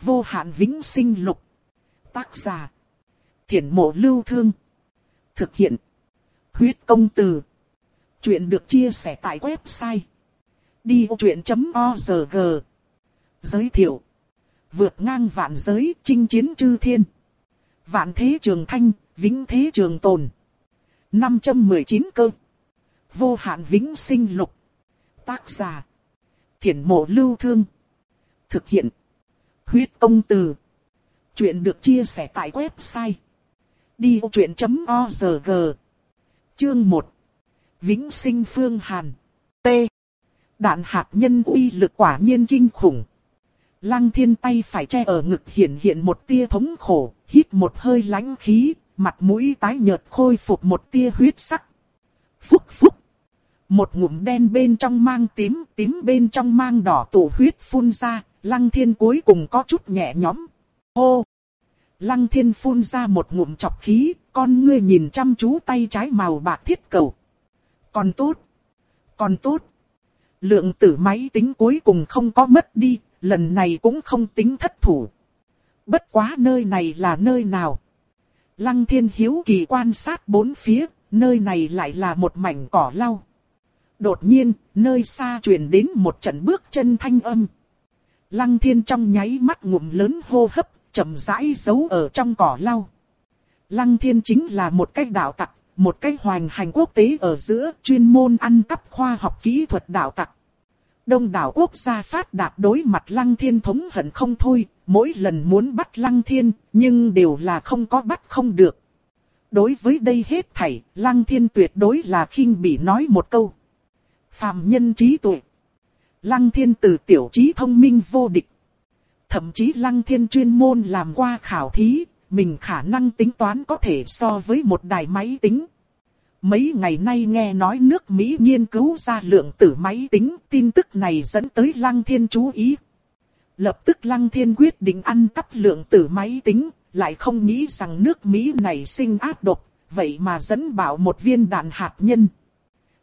Vô hạn vĩnh sinh lục. Tác giả. Thiển mộ lưu thương. Thực hiện. Huyết công từ. Chuyện được chia sẻ tại website. Đi vô chuyện.org Giới thiệu. Vượt ngang vạn giới chinh chiến chư thiên. Vạn thế trường thanh, vĩnh thế trường tồn. 519 cơ. Vô hạn vĩnh sinh lục. Tác giả. Thiển mộ lưu thương. Thực hiện. Huyết công từ. Chuyện được chia sẻ tại website. Đi truyện.org Chương 1 Vĩnh sinh phương Hàn T Đạn hạt nhân uy lực quả nhiên kinh khủng. Lăng thiên tay phải che ở ngực hiện hiện một tia thống khổ, hít một hơi lãnh khí, mặt mũi tái nhợt khôi phục một tia huyết sắc. Phúc phúc. Một ngụm đen bên trong mang tím, tím bên trong mang đỏ tụ huyết phun ra, lăng thiên cuối cùng có chút nhẹ nhõm. Hô! Lăng thiên phun ra một ngụm chọc khí, con ngươi nhìn chăm chú tay trái màu bạc thiết cầu. Còn tốt! Còn tốt! Lượng tử máy tính cuối cùng không có mất đi, lần này cũng không tính thất thủ. Bất quá nơi này là nơi nào? Lăng thiên hiếu kỳ quan sát bốn phía, nơi này lại là một mảnh cỏ lau. Đột nhiên, nơi xa truyền đến một trận bước chân thanh âm. Lăng thiên trong nháy mắt ngụm lớn hô hấp, chậm rãi giấu ở trong cỏ lau. Lăng thiên chính là một cách đạo tặc, một cách hoành hành quốc tế ở giữa chuyên môn ăn cắp khoa học kỹ thuật đạo tặc. Đông đảo quốc gia phát đạt đối mặt lăng thiên thống hận không thôi, mỗi lần muốn bắt lăng thiên, nhưng đều là không có bắt không được. Đối với đây hết thảy, lăng thiên tuyệt đối là khinh bị nói một câu. Phạm nhân trí tuệ. Lăng thiên từ tiểu trí thông minh vô địch. Thậm chí lăng thiên chuyên môn làm qua khảo thí, mình khả năng tính toán có thể so với một đài máy tính. Mấy ngày nay nghe nói nước Mỹ nghiên cứu ra lượng tử máy tính, tin tức này dẫn tới Lăng Thiên chú ý. Lập tức Lăng Thiên quyết định ăn cắp lượng tử máy tính, lại không nghĩ rằng nước Mỹ này sinh ác độc, vậy mà dẫn bảo một viên đạn hạt nhân.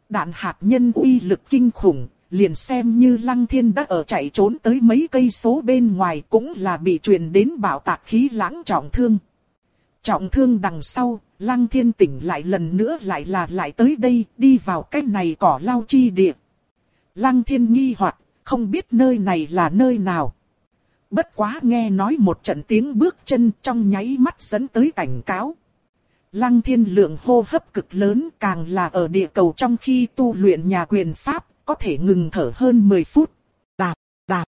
Đạn hạt nhân uy lực kinh khủng, liền xem như Lăng Thiên đã ở chạy trốn tới mấy cây số bên ngoài cũng là bị truyền đến bảo tạc khí lãng trọng thương. Trọng thương đằng sau, Lăng Thiên tỉnh lại lần nữa lại là lại tới đây, đi vào cái này cỏ lau chi địa. Lăng Thiên nghi hoặc, không biết nơi này là nơi nào. Bất quá nghe nói một trận tiếng bước chân trong nháy mắt dẫn tới cảnh cáo. Lăng thiên lượng hô hấp cực lớn càng là ở địa cầu trong khi tu luyện nhà quyền Pháp, có thể ngừng thở hơn 10 phút. Đạp, đạp.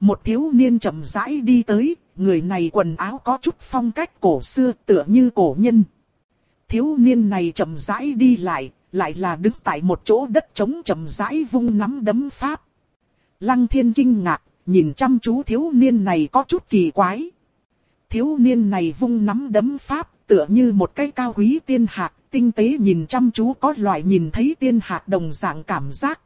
Một thiếu niên chậm rãi đi tới, người này quần áo có chút phong cách cổ xưa tựa như cổ nhân. Thiếu niên này chậm rãi đi lại, lại là đứng tại một chỗ đất trống chậm rãi vung nắm đấm Pháp. Lăng thiên kinh ngạc, nhìn chăm chú thiếu niên này có chút kỳ quái. Thiếu niên này vung nắm đấm Pháp tựa như một cái cao quý tiên hạc, tinh tế nhìn chăm chú có loại nhìn thấy tiên hạc đồng dạng cảm giác.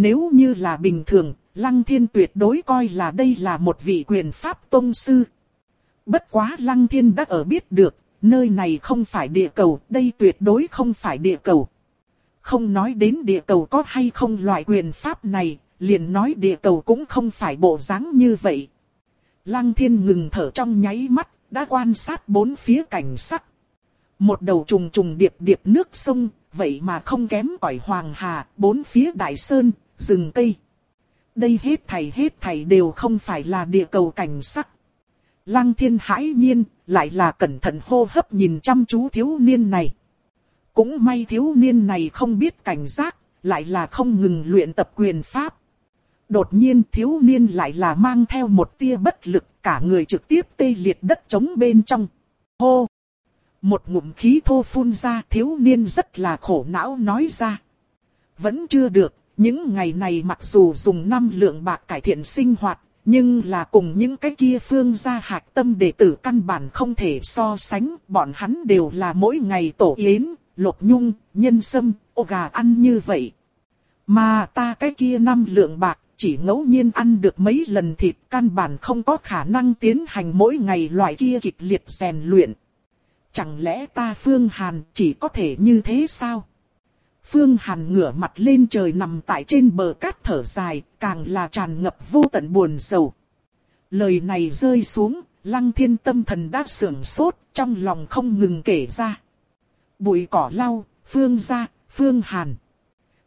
Nếu như là bình thường, Lăng Thiên tuyệt đối coi là đây là một vị quyền pháp tôn sư. Bất quá Lăng Thiên đã ở biết được, nơi này không phải địa cầu, đây tuyệt đối không phải địa cầu. Không nói đến địa cầu có hay không loại quyền pháp này, liền nói địa cầu cũng không phải bộ dáng như vậy. Lăng Thiên ngừng thở trong nháy mắt, đã quan sát bốn phía cảnh sắc. Một đầu trùng trùng điệp điệp nước sông, vậy mà không kém cỏi hoàng hà, bốn phía đại sơn, rừng cây. Đây hết thảy hết thảy đều không phải là địa cầu cảnh sắc. Lăng thiên hãi nhiên, lại là cẩn thận hô hấp nhìn chăm chú thiếu niên này. Cũng may thiếu niên này không biết cảnh giác, lại là không ngừng luyện tập quyền pháp. Đột nhiên thiếu niên lại là mang theo một tia bất lực cả người trực tiếp tê liệt đất trống bên trong. Hô! Một ngụm khí thô phun ra thiếu niên rất là khổ não nói ra. Vẫn chưa được, những ngày này mặc dù dùng năm lượng bạc cải thiện sinh hoạt, nhưng là cùng những cái kia phương gia hạc tâm đệ tử căn bản không thể so sánh, bọn hắn đều là mỗi ngày tổ yến, lột nhung, nhân sâm, ô gà ăn như vậy. Mà ta cái kia năm lượng bạc, chỉ ngẫu nhiên ăn được mấy lần thịt căn bản không có khả năng tiến hành mỗi ngày loại kia kịch liệt rèn luyện. Chẳng lẽ ta Phương Hàn chỉ có thể như thế sao? Phương Hàn ngửa mặt lên trời nằm tại trên bờ cát thở dài, càng là tràn ngập vô tận buồn sầu. Lời này rơi xuống, lăng thiên tâm thần đã sưởng sốt, trong lòng không ngừng kể ra. Bụi cỏ lau, phương gia, phương hàn.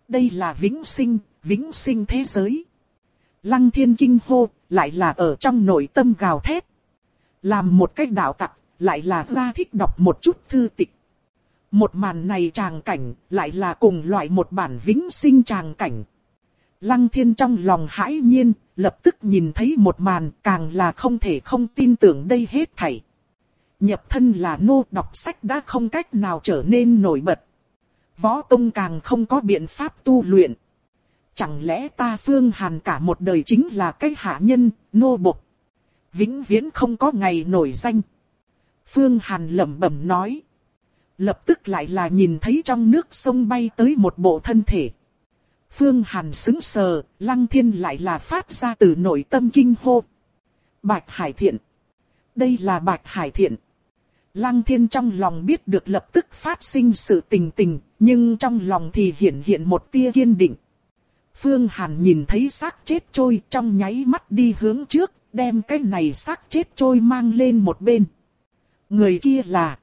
Đây là vĩnh sinh, vĩnh sinh thế giới. Lăng thiên kinh hô, lại là ở trong nội tâm gào thét. Làm một cách đạo tặc, lại là ra thích đọc một chút thư tịch. Một màn này tràng cảnh, lại là cùng loại một bản vĩnh sinh tràng cảnh. Lăng thiên trong lòng hãi nhiên, lập tức nhìn thấy một màn càng là không thể không tin tưởng đây hết thảy. Nhập thân là nô đọc sách đã không cách nào trở nên nổi bật. Võ Tông càng không có biện pháp tu luyện. Chẳng lẽ ta Phương Hàn cả một đời chính là cái hạ nhân, nô bộc. Vĩnh viễn không có ngày nổi danh. Phương Hàn lẩm bẩm nói. Lập tức lại là nhìn thấy trong nước sông bay tới một bộ thân thể. Phương Hàn xứng sờ, Lăng Thiên lại là phát ra từ nội tâm kinh hô. Bạch Hải Thiện. Đây là Bạch Hải Thiện. Lăng Thiên trong lòng biết được lập tức phát sinh sự tình tình, nhưng trong lòng thì hiện hiện một tia kiên định. Phương Hàn nhìn thấy xác chết trôi trong nháy mắt đi hướng trước, đem cái này xác chết trôi mang lên một bên. Người kia là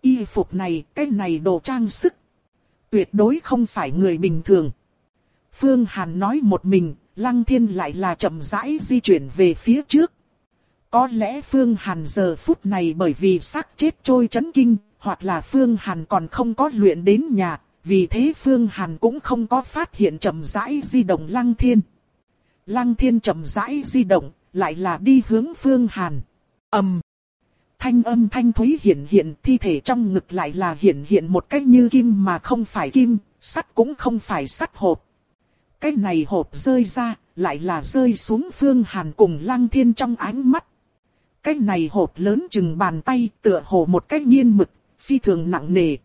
y phục này, cái này đồ trang sức. Tuyệt đối không phải người bình thường. Phương Hàn nói một mình, Lăng Thiên lại là chậm rãi di chuyển về phía trước. Có lẽ Phương Hàn giờ phút này bởi vì xác chết trôi chấn kinh, hoặc là Phương Hàn còn không có luyện đến nhà, vì thế Phương Hàn cũng không có phát hiện chậm rãi di động Lăng Thiên. Lăng Thiên chậm rãi di động, lại là đi hướng Phương Hàn. ầm, Thanh âm thanh thúy hiện hiện, thi thể trong ngực lại là hiện hiện một cách như kim mà không phải kim, sắt cũng không phải sắt hộp. Cái này hộp rơi ra, lại là rơi xuống Phương Hàn cùng Lăng Thiên trong ánh mắt. Cái này hộp lớn chừng bàn tay tựa hồ một cách nghiên mực, phi thường nặng nề.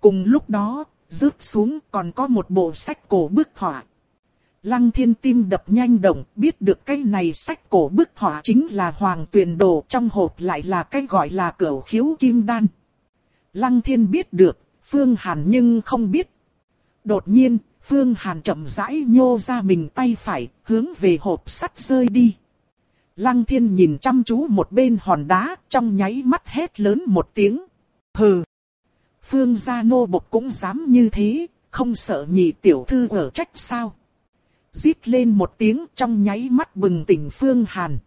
Cùng lúc đó, rớt xuống còn có một bộ sách cổ bức họa. Lăng thiên tim đập nhanh động, biết được cái này sách cổ bức họa chính là hoàng tuyền đồ trong hộp lại là cái gọi là cửu khiếu kim đan. Lăng thiên biết được, Phương Hàn nhưng không biết. Đột nhiên, Phương Hàn chậm rãi nhô ra mình tay phải, hướng về hộp sắt rơi đi. Lăng thiên nhìn chăm chú một bên hòn đá, trong nháy mắt hét lớn một tiếng. Hừ! Phương gia nô bộc cũng dám như thế, không sợ nhị tiểu thư ở trách sao. Rít lên một tiếng trong nháy mắt bừng tỉnh Phương Hàn.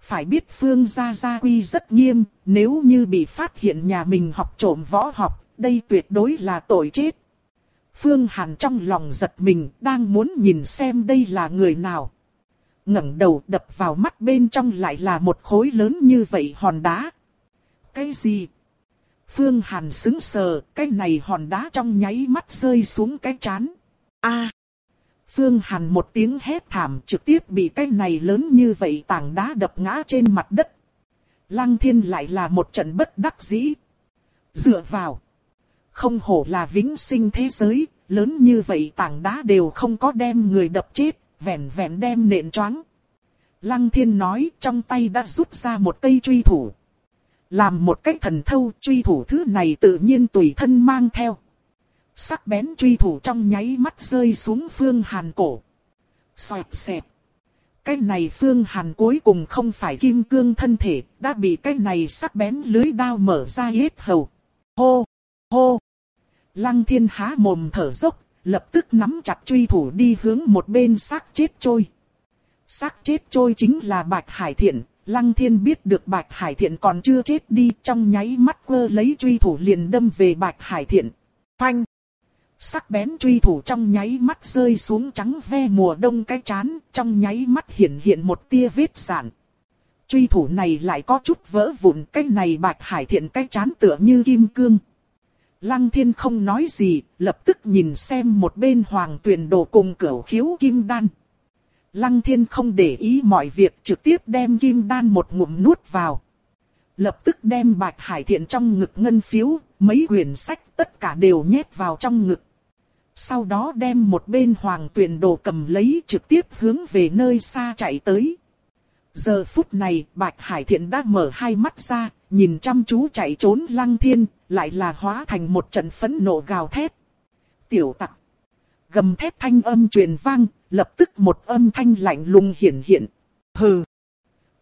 Phải biết Phương gia gia quy rất nghiêm, nếu như bị phát hiện nhà mình học trộm võ học, đây tuyệt đối là tội chết. Phương Hàn trong lòng giật mình, đang muốn nhìn xem đây là người nào. ngẩng đầu đập vào mắt bên trong lại là một khối lớn như vậy hòn đá. Cái gì? Phương Hàn sững sờ, cái này hòn đá trong nháy mắt rơi xuống cái chán. A! Phương Hàn một tiếng hét thảm trực tiếp bị cái này lớn như vậy tảng đá đập ngã trên mặt đất. Lăng thiên lại là một trận bất đắc dĩ. Dựa vào. Không hổ là vĩnh sinh thế giới, lớn như vậy tảng đá đều không có đem người đập chết, vẹn vẹn đem nện choáng. Lăng thiên nói trong tay đã rút ra một cây truy thủ. Làm một cách thần thâu truy thủ thứ này tự nhiên tùy thân mang theo. Sắc bén truy thủ trong nháy mắt rơi xuống phương hàn cổ. Xoẹt xẹt. Cái này phương hàn cuối cùng không phải kim cương thân thể, đã bị cái này sắc bén lưới đao mở ra hết hầu. Hô! Hô! Lăng thiên há mồm thở dốc, lập tức nắm chặt truy thủ đi hướng một bên xác chết trôi. Xác chết trôi chính là Bạch Hải Thiện, Lăng Thiên biết được Bạch Hải Thiện còn chưa chết đi trong nháy mắt quơ lấy truy thủ liền đâm về Bạch Hải Thiện. Phanh! Sắc bén truy thủ trong nháy mắt rơi xuống trắng ve mùa đông cái chán, trong nháy mắt hiện hiện một tia vết giản Truy thủ này lại có chút vỡ vụn, cái này Bạch Hải Thiện cái chán tựa như kim cương. Lăng thiên không nói gì, lập tức nhìn xem một bên hoàng tuyển đồ cùng cửu khiếu kim đan. Lăng thiên không để ý mọi việc trực tiếp đem kim đan một ngụm nuốt vào. Lập tức đem bạch hải thiện trong ngực ngân phiếu, mấy quyển sách tất cả đều nhét vào trong ngực. Sau đó đem một bên hoàng tuyển đồ cầm lấy trực tiếp hướng về nơi xa chạy tới. Giờ phút này, Bạch Hải Thiện đã mở hai mắt ra, nhìn chăm chú chạy trốn lăng thiên, lại là hóa thành một trận phẫn nộ gào thét. Tiểu tặc. Gầm thét thanh âm truyền vang, lập tức một âm thanh lạnh lùng hiển hiện. Hừ.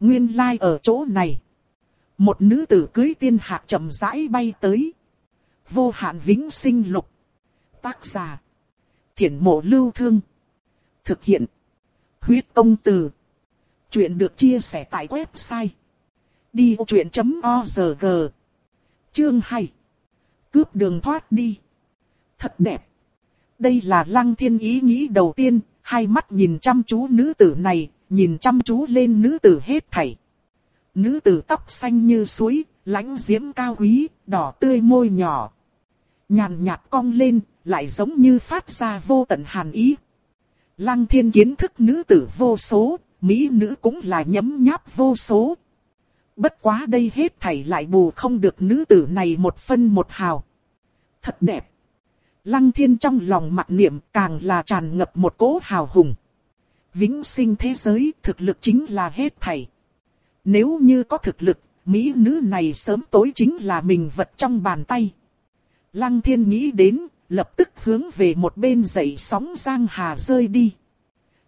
Nguyên lai like ở chỗ này. Một nữ tử cưới tiên hạ chậm rãi bay tới. Vô hạn vĩnh sinh lục. Tác giả. Thiển mộ lưu thương. Thực hiện. Huyết công từ. Chuyện được chia sẻ tại website. Đi vô chuyện.org Chương 2 Cướp đường thoát đi. Thật đẹp. Đây là lăng thiên ý nghĩ đầu tiên, hai mắt nhìn chăm chú nữ tử này, nhìn chăm chú lên nữ tử hết thảy. Nữ tử tóc xanh như suối, lãnh diễm cao quý, đỏ tươi môi nhỏ. Nhàn nhạt cong lên, lại giống như phát ra vô tận hàn ý. Lăng thiên kiến thức nữ tử vô số, mỹ nữ cũng là nhấm nháp vô số. Bất quá đây hết thảy lại bù không được nữ tử này một phân một hào. Thật đẹp. Lăng thiên trong lòng mặc niệm càng là tràn ngập một cỗ hào hùng. Vĩnh sinh thế giới thực lực chính là hết thảy. Nếu như có thực lực, mỹ nữ này sớm tối chính là mình vật trong bàn tay. Lăng thiên nghĩ đến, lập tức hướng về một bên dậy sóng giang hà rơi đi.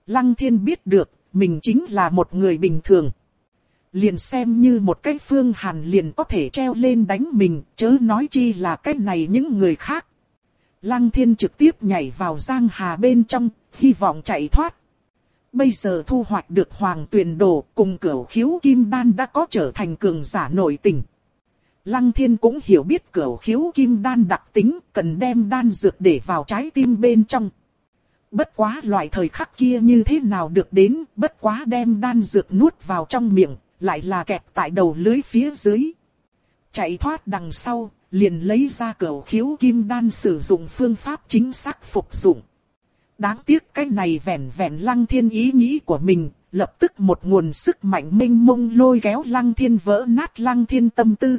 Lăng thiên biết được, mình chính là một người bình thường. Liền xem như một cái phương hàn liền có thể treo lên đánh mình, chớ nói chi là cái này những người khác. Lăng thiên trực tiếp nhảy vào giang hà bên trong, hy vọng chạy thoát. Bây giờ thu hoạch được hoàng tuyển đồ cùng cửu khiếu kim đan đã có trở thành cường giả nội tình. Lăng thiên cũng hiểu biết cửa khiếu kim đan đặc tính cần đem đan dược để vào trái tim bên trong. Bất quá loại thời khắc kia như thế nào được đến, bất quá đem đan dược nuốt vào trong miệng, lại là kẹp tại đầu lưới phía dưới. Chạy thoát đằng sau, liền lấy ra cửa khiếu kim đan sử dụng phương pháp chính xác phục dụng. Đáng tiếc cái này vẻn vẻn lăng thiên ý nghĩ của mình, lập tức một nguồn sức mạnh minh mông lôi kéo lăng thiên vỡ nát lăng thiên tâm tư.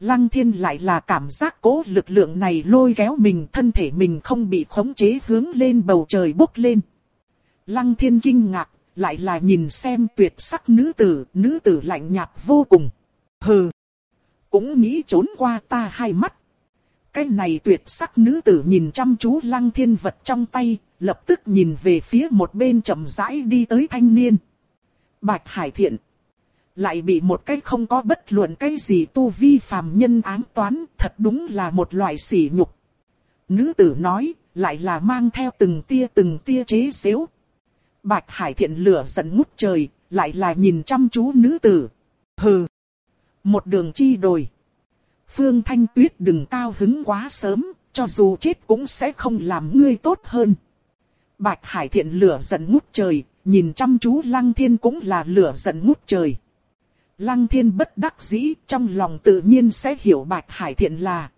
Lăng thiên lại là cảm giác cố lực lượng này lôi kéo mình thân thể mình không bị khống chế hướng lên bầu trời bốc lên. Lăng thiên kinh ngạc, lại là nhìn xem tuyệt sắc nữ tử, nữ tử lạnh nhạt vô cùng. Hừ, cũng nghĩ trốn qua ta hai mắt. Cái này tuyệt sắc nữ tử nhìn chăm chú lăng thiên vật trong tay, lập tức nhìn về phía một bên chậm rãi đi tới thanh niên. Bạch Hải Thiện lại bị một cái không có bất luận cái gì tu vi phàm nhân ám toán, thật đúng là một loại sỉ nhục. Nữ tử nói, lại là mang theo từng tia từng tia chế xếu. Bạch Hải Thiện lửa giận ngút trời, lại là nhìn chăm chú nữ tử. Hừ! Một đường chi đồi. Phương Thanh Tuyết đừng cao hứng quá sớm, cho dù chết cũng sẽ không làm ngươi tốt hơn. Bạch Hải Thiện lửa giận ngút trời, nhìn chăm chú Lăng Thiên cũng là lửa giận ngút trời. Lăng Thiên bất đắc dĩ, trong lòng tự nhiên sẽ hiểu Bạch Hải Thiện là.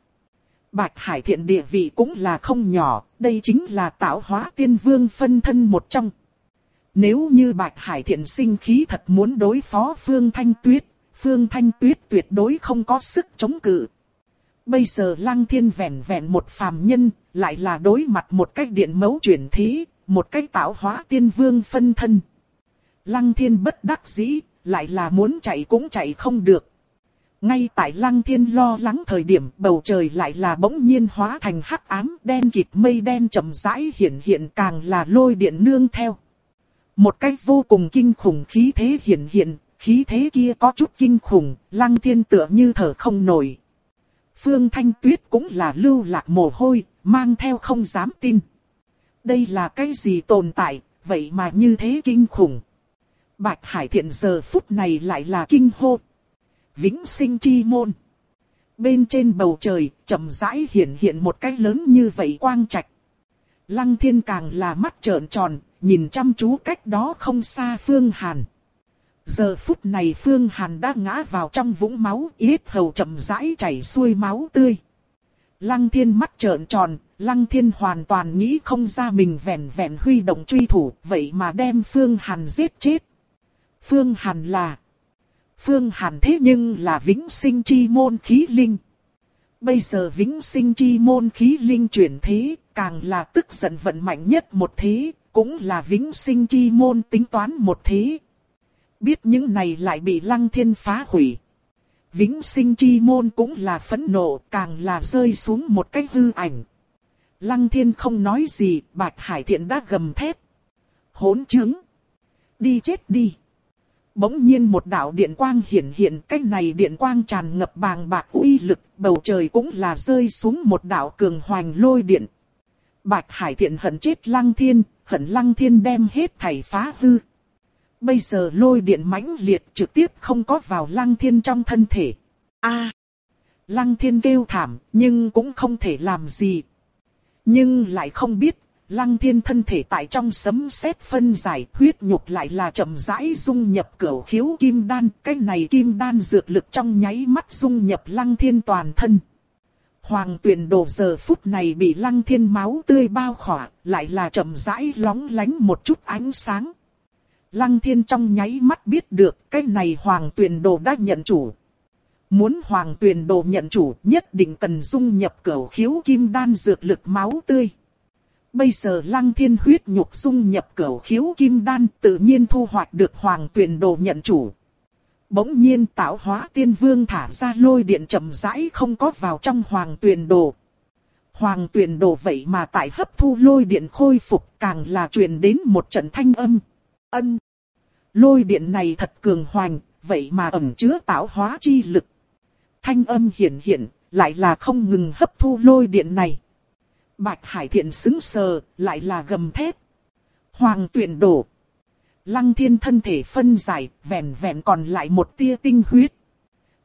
Bạch Hải Thiện địa vị cũng là không nhỏ, đây chính là tạo hóa tiên vương phân thân một trong. Nếu như Bạch Hải Thiện sinh khí thật muốn đối phó Phương Thanh Tuyết, Phương Thanh Tuyết tuyệt đối không có sức chống cự. Bây giờ Lăng Thiên vẹn vẹn một phàm nhân, lại là đối mặt một cách điện mấu chuyển thí, một cách tạo hóa tiên vương phân thân. Lăng Thiên bất đắc dĩ, lại là muốn chạy cũng chạy không được. Ngay tại Lăng Thiên lo lắng thời điểm bầu trời lại là bỗng nhiên hóa thành hắc ám đen kịt mây đen chậm rãi hiện hiện càng là lôi điện nương theo. Một cách vô cùng kinh khủng khí thế hiện hiện, khí thế kia có chút kinh khủng, Lăng Thiên tựa như thở không nổi. Phương Thanh Tuyết cũng là lưu lạc mồ hôi, mang theo không dám tin. Đây là cái gì tồn tại, vậy mà như thế kinh khủng. Bạch Hải Thiện giờ phút này lại là kinh hô. Vĩnh sinh chi môn. Bên trên bầu trời, chậm rãi hiện hiện một cái lớn như vậy quang trạch. Lăng thiên càng là mắt trợn tròn, nhìn chăm chú cách đó không xa Phương Hàn. Giờ phút này Phương Hàn đã ngã vào trong vũng máu, yết hầu chậm rãi chảy xuôi máu tươi. Lăng thiên mắt trợn tròn, lăng thiên hoàn toàn nghĩ không ra mình vẹn vẹn huy động truy thủ, vậy mà đem Phương Hàn giết chết. Phương Hàn là... Phương Hàn thế nhưng là vĩnh sinh chi môn khí linh. Bây giờ vĩnh sinh chi môn khí linh chuyển thế, càng là tức giận vận mạnh nhất một thế, cũng là vĩnh sinh chi môn tính toán một thế. Biết những này lại bị lăng thiên phá hủy. Vĩnh sinh chi môn cũng là phẫn nộ, càng là rơi xuống một cái hư ảnh. Lăng thiên không nói gì, bạch hải thiện đã gầm thét. Hốn chứng. Đi chết đi. Bỗng nhiên một đạo điện quang hiển hiện, cái này điện quang tràn ngập bàng bạc uy lực, bầu trời cũng là rơi xuống một đạo cường hoành lôi điện. Bạch Hải Thiện hận chết Lăng Thiên, hận Lăng Thiên đem hết thảy phá hư. Bây giờ lôi điện mãnh liệt trực tiếp không có vào Lăng Thiên trong thân thể. A, Lăng Thiên kêu thảm, nhưng cũng không thể làm gì. Nhưng lại không biết, Lăng Thiên thân thể tại trong sấm sét phân giải, huyết nhục lại là chậm rãi dung nhập cửa khiếu kim đan, cái này kim đan dược lực trong nháy mắt dung nhập Lăng Thiên toàn thân. Hoàng tuyển đồ giờ phút này bị Lăng Thiên máu tươi bao khỏa, lại là chậm rãi lóng lánh một chút ánh sáng. Lăng Thiên trong nháy mắt biết được, cái này Hoàng tuyển đồ đã nhận chủ. Muốn Hoàng tuyển đồ nhận chủ, nhất định cần dung nhập cửu khiếu kim đan dược lực máu tươi. Bây giờ lăng thiên huyết nhục dung nhập cửu khiếu kim đan tự nhiên thu hoạch được hoàng tuyển đồ nhận chủ. Bỗng nhiên tạo hóa tiên vương thả ra lôi điện chậm rãi không có vào trong hoàng tuyển đồ. Hoàng tuyển đồ vậy mà tại hấp thu lôi điện khôi phục càng là truyền đến một trận thanh âm. Ân. Lôi điện này thật cường hoành, vậy mà ẩn chứa tạo hóa chi lực. Thanh âm hiển hiện, lại là không ngừng hấp thu lôi điện này. Bạch Hải Thiện xứng sờ, lại là gầm thét. Hoàng tuyển đổ. Lăng thiên thân thể phân giải, vẹn vẹn còn lại một tia tinh huyết.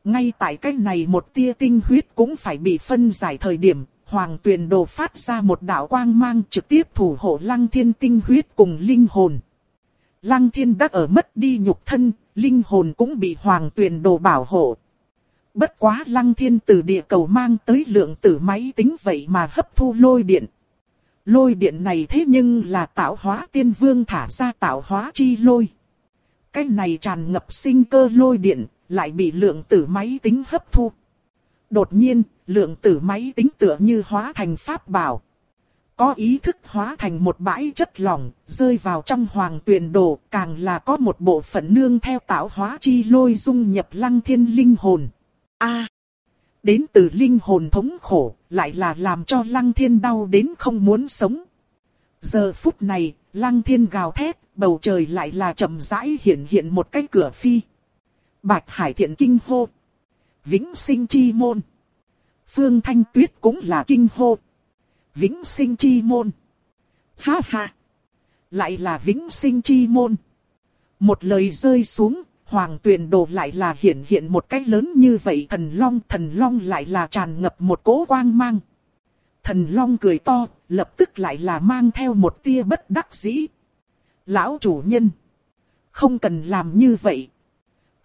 Ngay tại cách này một tia tinh huyết cũng phải bị phân giải thời điểm, hoàng tuyển đồ phát ra một đạo quang mang trực tiếp thủ hộ lăng thiên tinh huyết cùng linh hồn. Lăng thiên đã ở mất đi nhục thân, linh hồn cũng bị hoàng tuyển đồ bảo hộ. Bất quá lăng thiên từ địa cầu mang tới lượng tử máy tính vậy mà hấp thu lôi điện. Lôi điện này thế nhưng là tạo hóa tiên vương thả ra tạo hóa chi lôi. Cái này tràn ngập sinh cơ lôi điện, lại bị lượng tử máy tính hấp thu. Đột nhiên, lượng tử máy tính tựa như hóa thành pháp bảo. Có ý thức hóa thành một bãi chất lỏng, rơi vào trong hoàng tuyền đồ, càng là có một bộ phận nương theo tạo hóa chi lôi dung nhập lăng thiên linh hồn. A. đến từ linh hồn thống khổ, lại là làm cho lăng thiên đau đến không muốn sống. Giờ phút này, lăng thiên gào thét, bầu trời lại là chậm rãi hiện hiện một cái cửa phi. Bạch Hải thiện kinh hô. Vĩnh sinh chi môn. Phương Thanh Tuyết cũng là kinh hô. Vĩnh sinh chi môn. Ha ha. Lại là vĩnh sinh chi môn. Một lời rơi xuống, hoàng tuyền đồ lại là hiện hiện một cách lớn như vậy thần long thần long lại là tràn ngập một cỗ quang mang. Thần long cười to, lập tức lại là mang theo một tia bất đắc dĩ. Lão chủ nhân, không cần làm như vậy.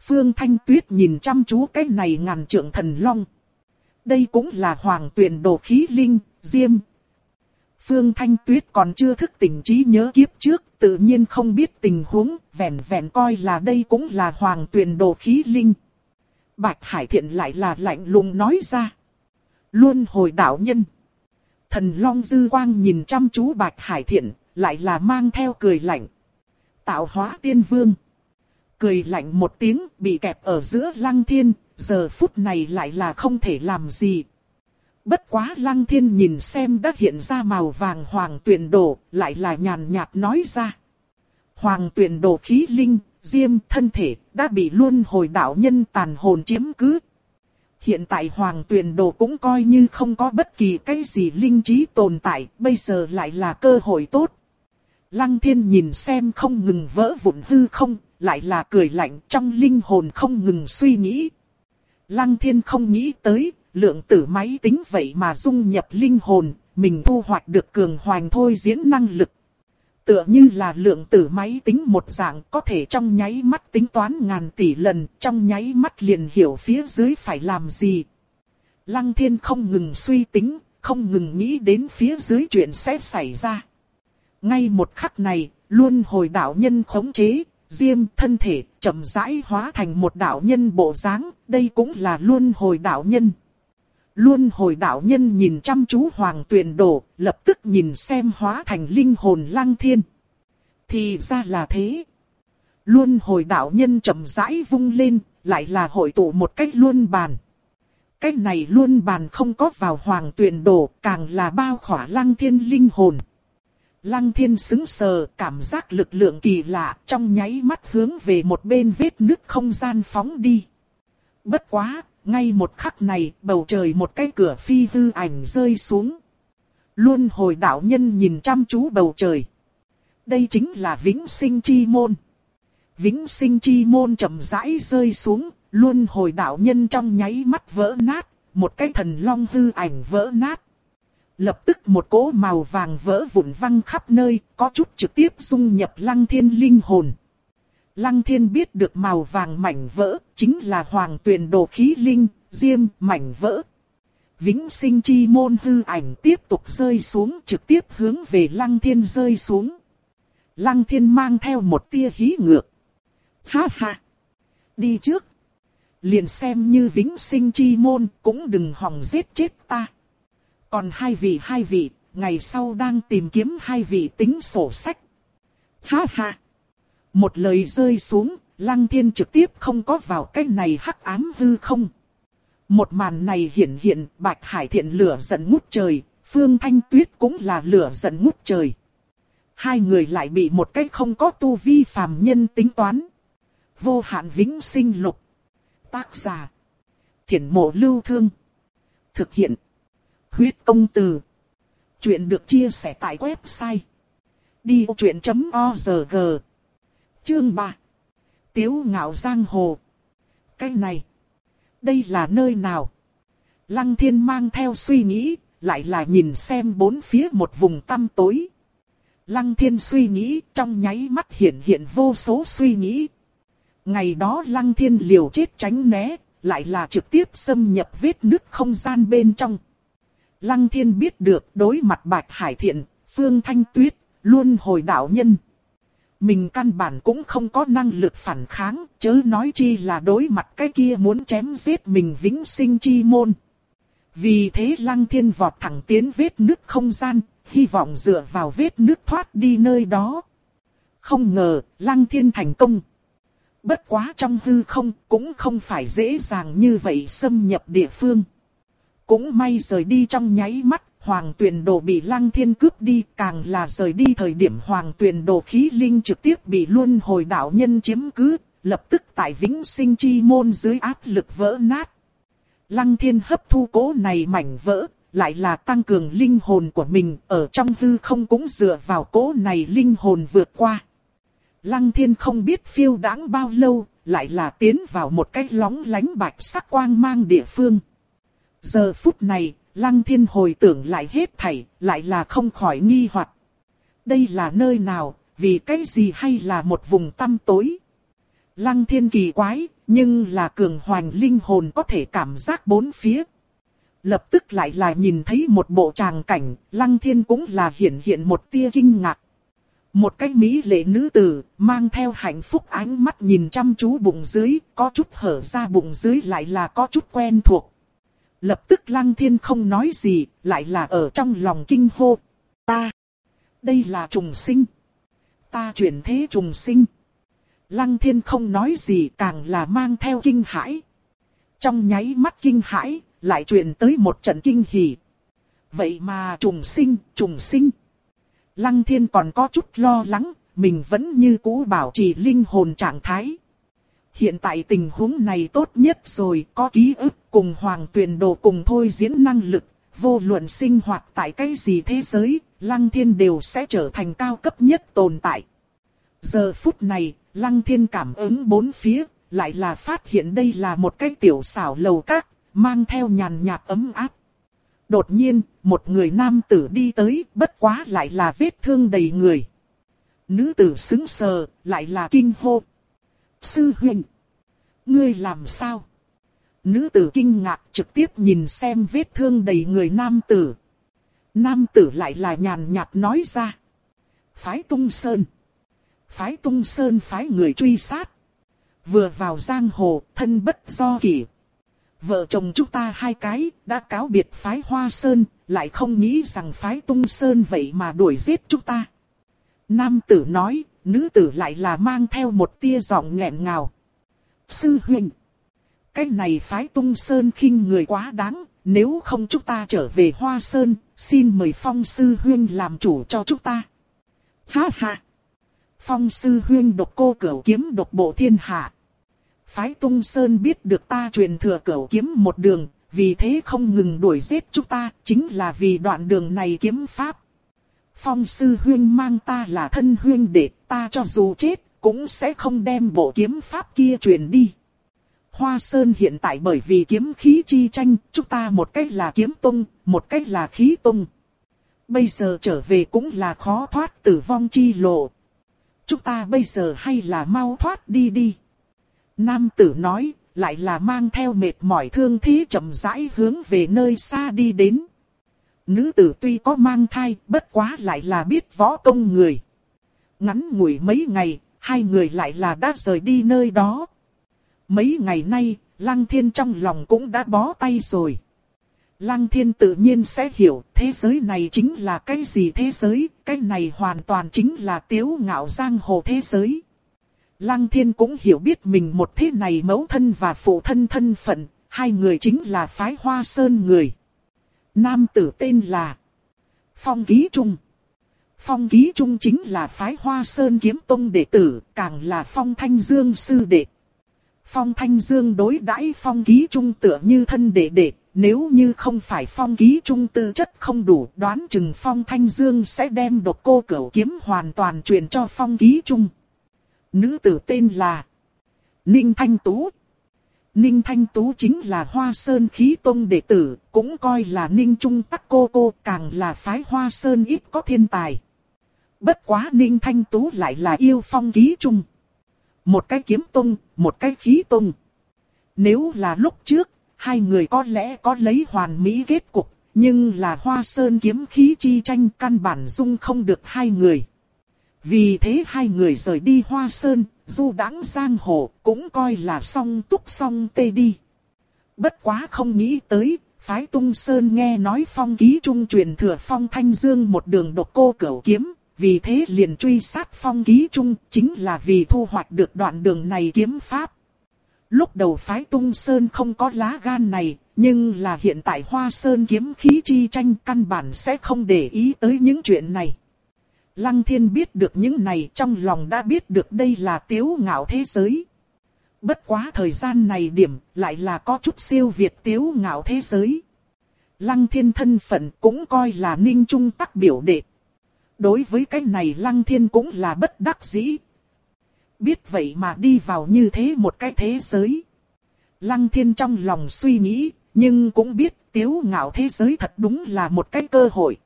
Phương Thanh Tuyết nhìn chăm chú cái này ngàn trượng thần long. Đây cũng là hoàng tuyền đồ khí linh, diêm, Phương Thanh Tuyết còn chưa thức tỉnh trí nhớ kiếp trước, tự nhiên không biết tình huống, vẹn vẹn coi là đây cũng là hoàng tuyền đồ khí linh. Bạch Hải Thiện lại là lạnh lùng nói ra. Luôn hồi đạo nhân. Thần Long Dư Quang nhìn chăm chú Bạch Hải Thiện, lại là mang theo cười lạnh. Tạo hóa tiên vương. Cười lạnh một tiếng, bị kẹp ở giữa lăng thiên, giờ phút này lại là không thể làm gì, Bất quá lăng thiên nhìn xem đã hiện ra màu vàng hoàng tuyển đồ, lại là nhàn nhạt nói ra. Hoàng tuyển đồ khí linh, diêm thân thể, đã bị luân hồi đạo nhân tàn hồn chiếm cứ. Hiện tại hoàng tuyển đồ cũng coi như không có bất kỳ cái gì linh trí tồn tại, bây giờ lại là cơ hội tốt. Lăng thiên nhìn xem không ngừng vỡ vụn hư không, lại là cười lạnh trong linh hồn không ngừng suy nghĩ. Lăng thiên không nghĩ tới, lượng tử máy tính vậy mà dung nhập linh hồn, mình thu hoạch được cường hoành thôi diễn năng lực. Tựa như là lượng tử máy tính một dạng có thể trong nháy mắt tính toán ngàn tỷ lần, trong nháy mắt liền hiểu phía dưới phải làm gì. Lăng thiên không ngừng suy tính, không ngừng nghĩ đến phía dưới chuyện sẽ xảy ra. Ngay một khắc này, luôn hồi đạo nhân khống chế, diêm thân thể, chậm rãi hóa thành một đạo nhân bộ dáng, đây cũng là luôn hồi đạo nhân. Luôn hồi đạo nhân nhìn chăm chú hoàng tuyển đổ, lập tức nhìn xem hóa thành linh hồn lăng thiên. Thì ra là thế. Luôn hồi đạo nhân chậm rãi vung lên, lại là hội tụ một cách luôn bàn. Cách này luôn bàn không có vào hoàng tuyển đổ, càng là bao khỏa lăng thiên linh hồn. Lăng thiên xứng sờ, cảm giác lực lượng kỳ lạ, trong nháy mắt hướng về một bên vết nứt không gian phóng đi. Bất quá, ngay một khắc này, bầu trời một cái cửa phi hư ảnh rơi xuống. Luôn hồi đạo nhân nhìn chăm chú bầu trời. Đây chính là vĩnh sinh chi môn. Vĩnh sinh chi môn chậm rãi rơi xuống, luôn hồi đạo nhân trong nháy mắt vỡ nát, một cái thần long hư ảnh vỡ nát. Lập tức một cỗ màu vàng vỡ vụn văng khắp nơi, có chút trực tiếp dung nhập lăng thiên linh hồn. Lăng thiên biết được màu vàng mảnh vỡ, chính là hoàng tuyền đồ khí linh, diêm, mảnh vỡ. Vĩnh sinh chi môn hư ảnh tiếp tục rơi xuống trực tiếp hướng về lăng thiên rơi xuống. Lăng thiên mang theo một tia hí ngược. Ha ha! Đi trước! Liền xem như vĩnh sinh chi môn cũng đừng hòng giết chết ta. Còn hai vị hai vị, ngày sau đang tìm kiếm hai vị tính sổ sách. Ha ha! Một lời rơi xuống, lăng thiên trực tiếp không có vào cái này hắc ám hư không. Một màn này hiển hiện bạch hải thiện lửa giận ngút trời, phương thanh tuyết cũng là lửa giận ngút trời. Hai người lại bị một cái không có tu vi phàm nhân tính toán. Vô hạn vĩnh sinh lục. Tác giả. Thiển mộ lưu thương. Thực hiện. Huyết công từ. Chuyện được chia sẻ tại website. Đi vô chuyện.org Chương 3 Tiếu ngạo giang hồ Cái này Đây là nơi nào? Lăng thiên mang theo suy nghĩ, lại là nhìn xem bốn phía một vùng tăm tối. Lăng thiên suy nghĩ, trong nháy mắt hiện hiện vô số suy nghĩ. Ngày đó lăng thiên liều chết tránh né, lại là trực tiếp xâm nhập vết nứt không gian bên trong. Lăng thiên biết được đối mặt bạch hải thiện, phương thanh tuyết, luôn hồi đạo nhân. Mình căn bản cũng không có năng lực phản kháng, chớ nói chi là đối mặt cái kia muốn chém giết mình vĩnh sinh chi môn. Vì thế lăng thiên vọt thẳng tiến vết nước không gian, hy vọng dựa vào vết nước thoát đi nơi đó. Không ngờ, lăng thiên thành công. Bất quá trong hư không, cũng không phải dễ dàng như vậy xâm nhập địa phương. Cũng may rời đi trong nháy mắt, hoàng tuyền đồ bị lăng thiên cướp đi, càng là rời đi thời điểm hoàng tuyền đồ khí linh trực tiếp bị luân hồi đạo nhân chiếm cứ, lập tức tại vĩnh sinh chi môn dưới áp lực vỡ nát. Lăng thiên hấp thu cố này mảnh vỡ, lại là tăng cường linh hồn của mình, ở trong hư không cũng dựa vào cố này linh hồn vượt qua. Lăng thiên không biết phiêu đáng bao lâu, lại là tiến vào một cái lóng lánh bạch sắc quang mang địa phương. Giờ phút này, Lăng thiên hồi tưởng lại hết thảy, lại là không khỏi nghi hoặc. Đây là nơi nào, vì cái gì hay là một vùng tăm tối? Lăng thiên kỳ quái, nhưng là cường hoành linh hồn có thể cảm giác bốn phía. Lập tức lại là nhìn thấy một bộ tràng cảnh, lăng thiên cũng là hiện hiện một tia kinh ngạc. Một cái mỹ lệ nữ tử, mang theo hạnh phúc ánh mắt nhìn chăm chú bụng dưới, có chút hở ra bụng dưới lại là có chút quen thuộc. Lập tức lăng thiên không nói gì, lại là ở trong lòng kinh hô. Ta! Đây là trùng sinh! Ta chuyển thế trùng sinh! Lăng thiên không nói gì càng là mang theo kinh hãi. Trong nháy mắt kinh hãi, lại truyền tới một trận kinh hỉ. Vậy mà trùng sinh, trùng sinh. Lăng thiên còn có chút lo lắng, mình vẫn như cũ bảo trì linh hồn trạng thái. Hiện tại tình huống này tốt nhất rồi, có ký ức cùng hoàng tuyền đồ cùng thôi diễn năng lực, vô luận sinh hoạt tại cái gì thế giới, lăng thiên đều sẽ trở thành cao cấp nhất tồn tại. Giờ phút này, lăng thiên cảm ứng bốn phía, lại là phát hiện đây là một cái tiểu xảo lầu các, mang theo nhàn nhạt ấm áp. Đột nhiên, một người nam tử đi tới, bất quá lại là vết thương đầy người. Nữ tử xứng sờ, lại là kinh hô. Sư huynh, ngươi làm sao? Nữ tử kinh ngạc trực tiếp nhìn xem vết thương đầy người nam tử. Nam tử lại là nhàn nhạt nói ra. Phái tung sơn. Phái tung sơn phái người truy sát. Vừa vào giang hồ, thân bất do kỷ. Vợ chồng chúng ta hai cái, đã cáo biệt phái hoa sơn, lại không nghĩ rằng phái tung sơn vậy mà đuổi giết chúng ta. Nam tử nói, nữ tử lại là mang theo một tia giọng nghẹn ngào. Sư huynh, cái này phái tung sơn khinh người quá đáng, nếu không chúng ta trở về hoa sơn, xin mời phong sư huyên làm chủ cho chúng ta. Ha ha! Phong sư huyên độc cô cửu kiếm độc bộ thiên hạ. Phái tung sơn biết được ta truyền thừa cửu kiếm một đường, vì thế không ngừng đuổi giết chúng ta, chính là vì đoạn đường này kiếm pháp. Phong sư huyên mang ta là thân huyên để ta cho dù chết, cũng sẽ không đem bộ kiếm pháp kia truyền đi. Hoa Sơn hiện tại bởi vì kiếm khí chi tranh, chúng ta một cách là kiếm tung, một cách là khí tung. Bây giờ trở về cũng là khó thoát tử vong chi lộ. Chúng ta bây giờ hay là mau thoát đi đi. Nam tử nói, lại là mang theo mệt mỏi thương thế chậm rãi hướng về nơi xa đi đến. Nữ tử tuy có mang thai, bất quá lại là biết võ công người. Ngắn ngủi mấy ngày, hai người lại là đã rời đi nơi đó. Mấy ngày nay, Lăng Thiên trong lòng cũng đã bó tay rồi. Lăng Thiên tự nhiên sẽ hiểu thế giới này chính là cái gì thế giới, cái này hoàn toàn chính là tiếu ngạo giang hồ thế giới. Lăng Thiên cũng hiểu biết mình một thế này mẫu thân và phụ thân thân phận, hai người chính là phái hoa sơn người. Nam tử tên là Phong Ký Trung. Phong Ký Trung chính là phái hoa sơn kiếm tông đệ tử, càng là Phong Thanh Dương sư đệ. Phong Thanh Dương đối đãi Phong Ký Trung tựa như thân đệ đệ, nếu như không phải Phong Ký Trung tư chất không đủ, đoán chừng Phong Thanh Dương sẽ đem độc cô cửu kiếm hoàn toàn truyền cho Phong Ký Trung. Nữ tử tên là Ninh Thanh Tú. Ninh Thanh Tú chính là Hoa Sơn khí tông đệ tử, cũng coi là Ninh Trung Tắc Cô Cô, càng là phái Hoa Sơn ít có thiên tài. Bất quá Ninh Thanh Tú lại là yêu phong ký trung. Một cái kiếm tung, một cái khí tung. Nếu là lúc trước, hai người có lẽ có lấy hoàn mỹ kết cục, nhưng là Hoa Sơn kiếm khí chi tranh căn bản dung không được hai người. Vì thế hai người rời đi Hoa Sơn, du đáng giang hồ, cũng coi là song túc song tê đi. Bất quá không nghĩ tới, phái tung Sơn nghe nói phong ký trung truyền thừa phong thanh dương một đường độc cô cửu kiếm, vì thế liền truy sát phong ký trung, chính là vì thu hoạch được đoạn đường này kiếm pháp. Lúc đầu phái tung Sơn không có lá gan này, nhưng là hiện tại Hoa Sơn kiếm khí chi tranh căn bản sẽ không để ý tới những chuyện này. Lăng thiên biết được những này trong lòng đã biết được đây là tiếu ngạo thế giới. Bất quá thời gian này điểm lại là có chút siêu việt tiếu ngạo thế giới. Lăng thiên thân phận cũng coi là ninh trung tắc biểu đệ. Đối với cái này lăng thiên cũng là bất đắc dĩ. Biết vậy mà đi vào như thế một cái thế giới. Lăng thiên trong lòng suy nghĩ, nhưng cũng biết tiếu ngạo thế giới thật đúng là một cái cơ hội.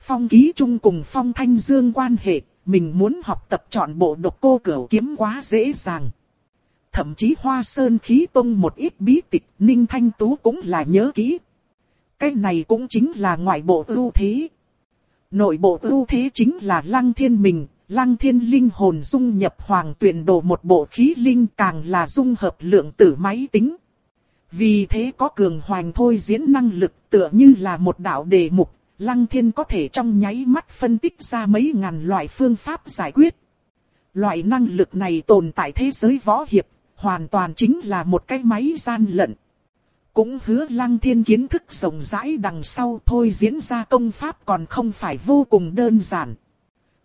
Phong ký chung cùng Phong Thanh Dương quan hệ, mình muốn học tập chọn bộ độc cô cửu kiếm quá dễ dàng. Thậm chí Hoa Sơn khí tông một ít bí tịch, Ninh Thanh Tú cũng là nhớ kỹ. Cái này cũng chính là ngoại bộ ưu thế. Nội bộ ưu thế chính là Lăng Thiên mình, Lăng Thiên linh hồn dung nhập hoàng tuyển đồ một bộ khí linh càng là dung hợp lượng tử máy tính. Vì thế có cường hoành thôi diễn năng lực tựa như là một đạo đề mục, Lăng thiên có thể trong nháy mắt phân tích ra mấy ngàn loại phương pháp giải quyết. Loại năng lực này tồn tại thế giới võ hiệp, hoàn toàn chính là một cái máy gian lận. Cũng hứa lăng thiên kiến thức rộng rãi đằng sau thôi diễn ra công pháp còn không phải vô cùng đơn giản.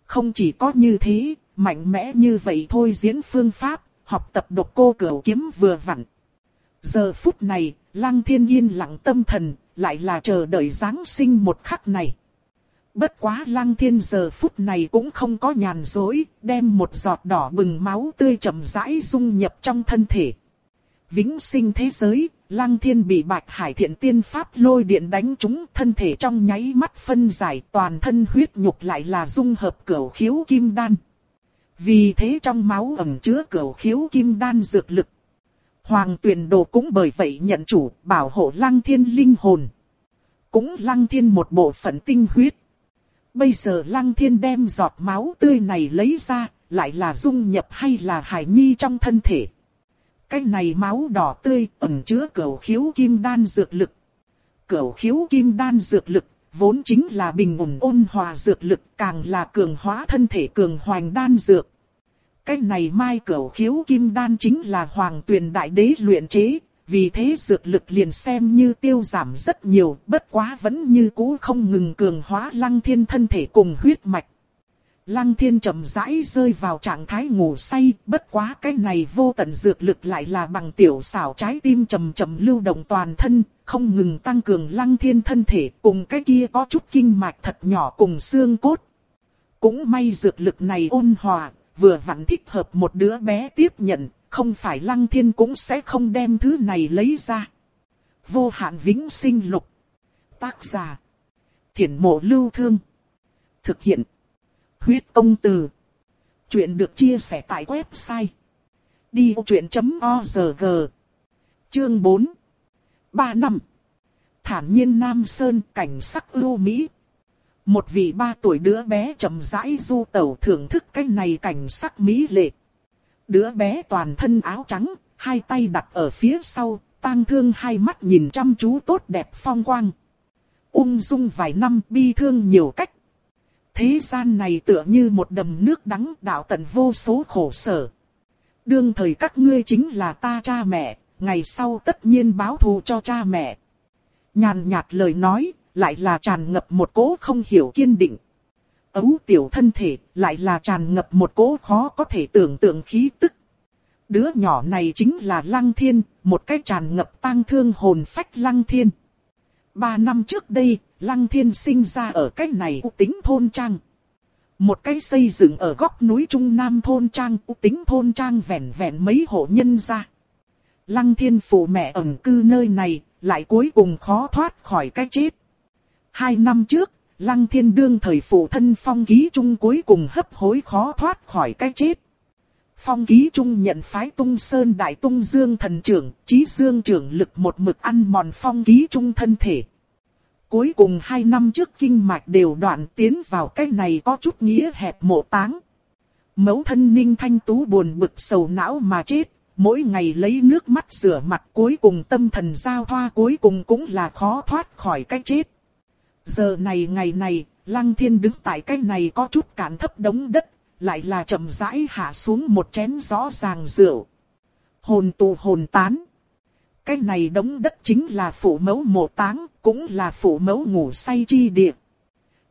Không chỉ có như thế, mạnh mẽ như vậy thôi diễn phương pháp, học tập độc cô cửu kiếm vừa vặn. Giờ phút này, lăng thiên yên lặng tâm thần, lại là chờ đợi Giáng sinh một khắc này. Bất quá lăng thiên giờ phút này cũng không có nhàn dối, đem một giọt đỏ bừng máu tươi chậm rãi dung nhập trong thân thể. Vĩnh sinh thế giới, lăng thiên bị bạch hải thiện tiên pháp lôi điện đánh trúng thân thể trong nháy mắt phân giải toàn thân huyết nhục lại là dung hợp cửu khiếu kim đan. Vì thế trong máu ẩm chứa cửu khiếu kim đan dược lực Hoàng tuyển đồ cũng bởi vậy nhận chủ bảo hộ lăng thiên linh hồn. Cũng lăng thiên một bộ phận tinh huyết. Bây giờ lăng thiên đem giọt máu tươi này lấy ra, lại là dung nhập hay là hải nhi trong thân thể. Cái này máu đỏ tươi ẩn chứa cửu khiếu kim đan dược lực. Cửu khiếu kim đan dược lực, vốn chính là bình ổn ôn hòa dược lực, càng là cường hóa thân thể cường hoành đan dược. Cái này mai cửu khiếu kim đan chính là hoàng tuyền đại đế luyện chế, vì thế dược lực liền xem như tiêu giảm rất nhiều, bất quá vẫn như cũ không ngừng cường hóa lăng thiên thân thể cùng huyết mạch. Lăng thiên chậm rãi rơi vào trạng thái ngủ say, bất quá cái này vô tận dược lực lại là bằng tiểu xảo trái tim chậm chậm lưu động toàn thân, không ngừng tăng cường lăng thiên thân thể cùng cái kia có chút kinh mạch thật nhỏ cùng xương cốt. Cũng may dược lực này ôn hòa, vừa vặn thích hợp một đứa bé tiếp nhận, không phải lăng thiên cũng sẽ không đem thứ này lấy ra. Vô hạn vĩnh sinh lục. Tác giả. Thiển mộ lưu thương. Thực hiện. Huyết công từ. Chuyện được chia sẻ tại website. Đi vô chuyện.org Chương 4 3 năm Thản nhiên Nam Sơn cảnh sắc ưu mỹ. Một vị ba tuổi đứa bé chậm rãi du tẩu thưởng thức cái này cảnh sắc mỹ lệ. Đứa bé toàn thân áo trắng, hai tay đặt ở phía sau, tang thương hai mắt nhìn chăm chú tốt đẹp phong quang. Ung dung vài năm bi thương nhiều cách. Thế gian này tựa như một đầm nước đắng đạo tận vô số khổ sở. Đương thời các ngươi chính là ta cha mẹ, ngày sau tất nhiên báo thù cho cha mẹ. Nhàn nhạt lời nói, lại là tràn ngập một cố không hiểu kiên định. Ấu tiểu thân thể, lại là tràn ngập một cố khó có thể tưởng tượng khí tức. Đứa nhỏ này chính là Lăng Thiên, một cái tràn ngập tang thương hồn phách Lăng Thiên. Ba năm trước đây, Lăng Thiên sinh ra ở cái này u tính thôn trang. Một cái xây dựng ở góc núi Trung Nam thôn trang, u tính thôn trang vẹn vẹn mấy hộ nhân ra. Lăng Thiên phụ mẹ ẩn cư nơi này, lại cuối cùng khó thoát khỏi cái chết. Hai năm trước, Lăng Thiên đương thời phụ thân phong ký trung cuối cùng hấp hối khó thoát khỏi cái chết. Phong ký trung nhận phái tung sơn đại tung dương thần trưởng, trí dương trưởng lực một mực ăn mòn phong ký trung thân thể. Cuối cùng hai năm trước kinh mạch đều đoạn tiến vào cái này có chút nghĩa hẹp mộ táng. Mẫu thân ninh thanh tú buồn bực sầu não mà chết, mỗi ngày lấy nước mắt rửa mặt cuối cùng tâm thần giao thoa cuối cùng cũng là khó thoát khỏi cái chết. Giờ này ngày này, Lăng Thiên đứng tại cái này có chút cản thấp đống đất, lại là chậm rãi hạ xuống một chén rõ ràng rượu. Hồn tù hồn tán. Cái này đống đất chính là phủ mẫu mộ táng, cũng là phủ mẫu ngủ say chi địa.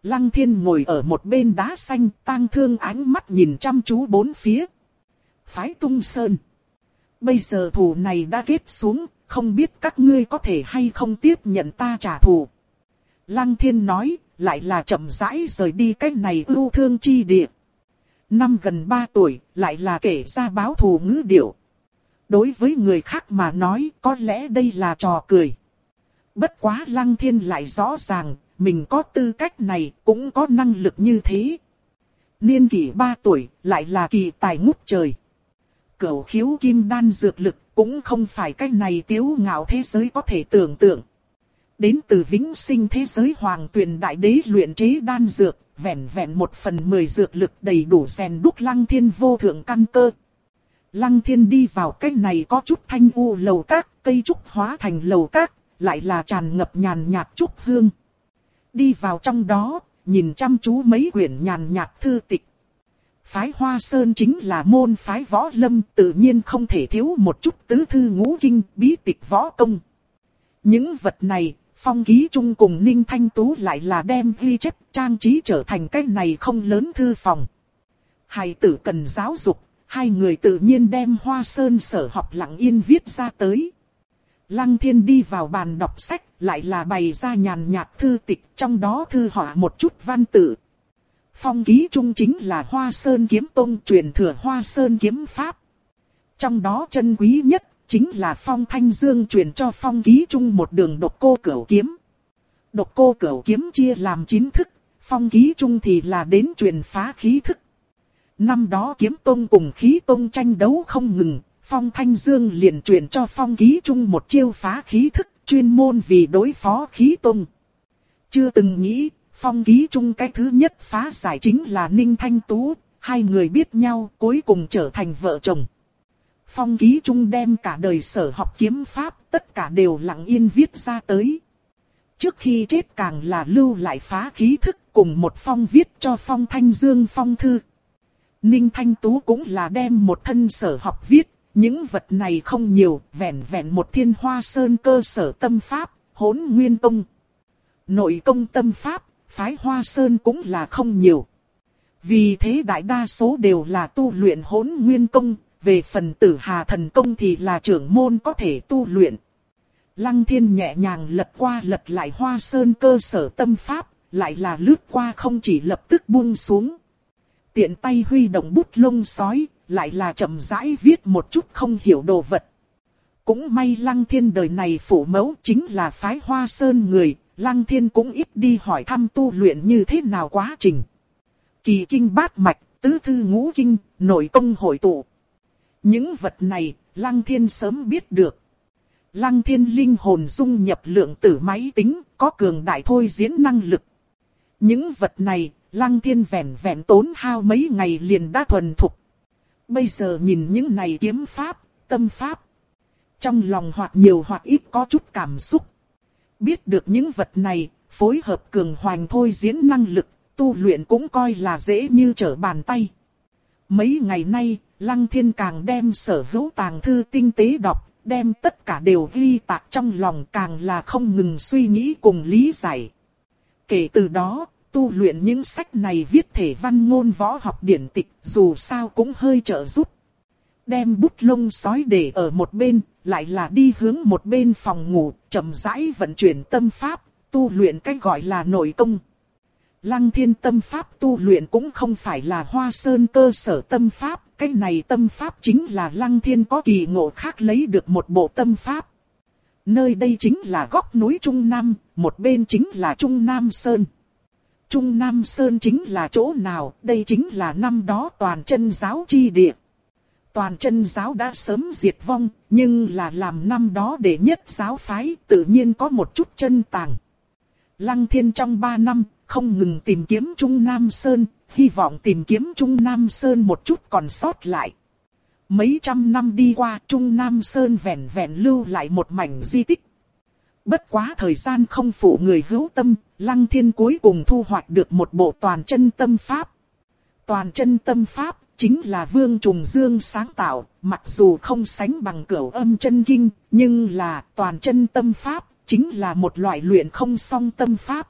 Lăng thiên ngồi ở một bên đá xanh, tang thương ánh mắt nhìn chăm chú bốn phía. Phái tung sơn. Bây giờ thù này đã kết xuống, không biết các ngươi có thể hay không tiếp nhận ta trả thù. Lăng thiên nói, lại là chậm rãi rời đi cái này ưu thương chi địa. Năm gần ba tuổi, lại là kể ra báo thù ngữ điệu. Đối với người khác mà nói, có lẽ đây là trò cười. Bất quá lăng thiên lại rõ ràng, mình có tư cách này, cũng có năng lực như thế. Niên kỷ ba tuổi, lại là kỳ tài ngút trời. Cửu khiếu kim đan dược lực, cũng không phải cách này tiếu ngạo thế giới có thể tưởng tượng. Đến từ vĩnh sinh thế giới hoàng tuyển đại đế luyện chế đan dược, vẹn vẹn một phần mười dược lực đầy đủ rèn đúc lăng thiên vô thượng căn cơ. Lăng thiên đi vào cái này có chút thanh u lầu các, cây trúc hóa thành lầu các, lại là tràn ngập nhàn nhạt trúc hương. Đi vào trong đó, nhìn chăm chú mấy quyển nhàn nhạt thư tịch. Phái Hoa Sơn chính là môn phái võ lâm tự nhiên không thể thiếu một chút tứ thư ngũ kinh bí tịch võ công. Những vật này, phong ký chung cùng Ninh Thanh Tú lại là đem ghi chép trang trí trở thành cái này không lớn thư phòng. Hài tử cần giáo dục, hai người tự nhiên đem hoa sơn sở học lặng yên viết ra tới. Lăng thiên đi vào bàn đọc sách, lại là bày ra nhàn nhạt thư tịch, trong đó thư họa một chút văn tự. Phong ký trung chính là hoa sơn kiếm tông truyền thừa hoa sơn kiếm pháp. Trong đó chân quý nhất, chính là phong thanh dương truyền cho phong ký trung một đường độc cô cửu kiếm. Độc cô cửu kiếm chia làm chín thức, phong ký trung thì là đến truyền phá khí thức. Năm đó kiếm tông cùng khí tông tranh đấu không ngừng, phong thanh dương liền truyền cho phong ký trung một chiêu phá khí thức chuyên môn vì đối phó khí tông. Chưa từng nghĩ, phong ký trung cái thứ nhất phá giải chính là Ninh Thanh Tú, hai người biết nhau cuối cùng trở thành vợ chồng. Phong ký trung đem cả đời sở học kiếm pháp, tất cả đều lặng yên viết ra tới. Trước khi chết càng là lưu lại phá khí thức cùng một phong viết cho phong thanh dương phong thư. Ninh Thanh Tú cũng là đem một thân sở học viết, những vật này không nhiều, vẹn vẹn một thiên hoa sơn cơ sở tâm pháp, hỗn nguyên tông. Nội công tâm pháp, phái hoa sơn cũng là không nhiều. Vì thế đại đa số đều là tu luyện hỗn nguyên công, về phần tử hà thần công thì là trưởng môn có thể tu luyện. Lăng thiên nhẹ nhàng lật qua lật lại hoa sơn cơ sở tâm pháp, lại là lướt qua không chỉ lập tức buông xuống. Tiện tay huy động bút lông sói, lại là chậm rãi viết một chút không hiểu đồ vật. Cũng may lăng thiên đời này phủ mẫu chính là phái hoa sơn người, lăng thiên cũng ít đi hỏi thăm tu luyện như thế nào quá trình. Kỳ kinh bát mạch, tứ thư ngũ kinh, nội công hội tụ. Những vật này, lăng thiên sớm biết được. Lăng thiên linh hồn dung nhập lượng tử máy tính, có cường đại thôi diễn năng lực. Những vật này, lăng thiên vẹn vẹn tốn hao mấy ngày liền đã thuần thục. Bây giờ nhìn những này kiếm pháp, tâm pháp. Trong lòng hoặc nhiều hoặc ít có chút cảm xúc. Biết được những vật này, phối hợp cường hoành thôi diễn năng lực, tu luyện cũng coi là dễ như trở bàn tay. Mấy ngày nay, Lăng Thiên càng đem sở hữu tàng thư tinh tế đọc, đem tất cả đều ghi tạc trong lòng càng là không ngừng suy nghĩ cùng lý giải. Kể từ đó, tu luyện những sách này viết thể văn ngôn võ học điển tịch dù sao cũng hơi trợ giúp. Đem bút lông sói để ở một bên, lại là đi hướng một bên phòng ngủ, chậm rãi vận chuyển tâm pháp, tu luyện cách gọi là nội công. Lăng thiên tâm pháp tu luyện cũng không phải là hoa sơn cơ sở tâm pháp, cái này tâm pháp chính là lăng thiên có kỳ ngộ khác lấy được một bộ tâm pháp. Nơi đây chính là góc núi Trung Nam, một bên chính là Trung Nam Sơn. Trung Nam Sơn chính là chỗ nào, đây chính là năm đó toàn chân giáo chi địa. Toàn chân giáo đã sớm diệt vong, nhưng là làm năm đó để nhất giáo phái tự nhiên có một chút chân tàng. Lăng thiên trong ba năm, không ngừng tìm kiếm Trung Nam Sơn, hy vọng tìm kiếm Trung Nam Sơn một chút còn sót lại. Mấy trăm năm đi qua Trung Nam Sơn vẹn vẹn lưu lại một mảnh di tích. Bất quá thời gian không phụ người hữu tâm, Lăng Thiên cuối cùng thu hoạch được một bộ toàn chân tâm pháp. Toàn chân tâm pháp chính là Vương Trùng Dương sáng tạo, mặc dù không sánh bằng cửu âm chân kinh, nhưng là toàn chân tâm pháp, chính là một loại luyện không song tâm pháp.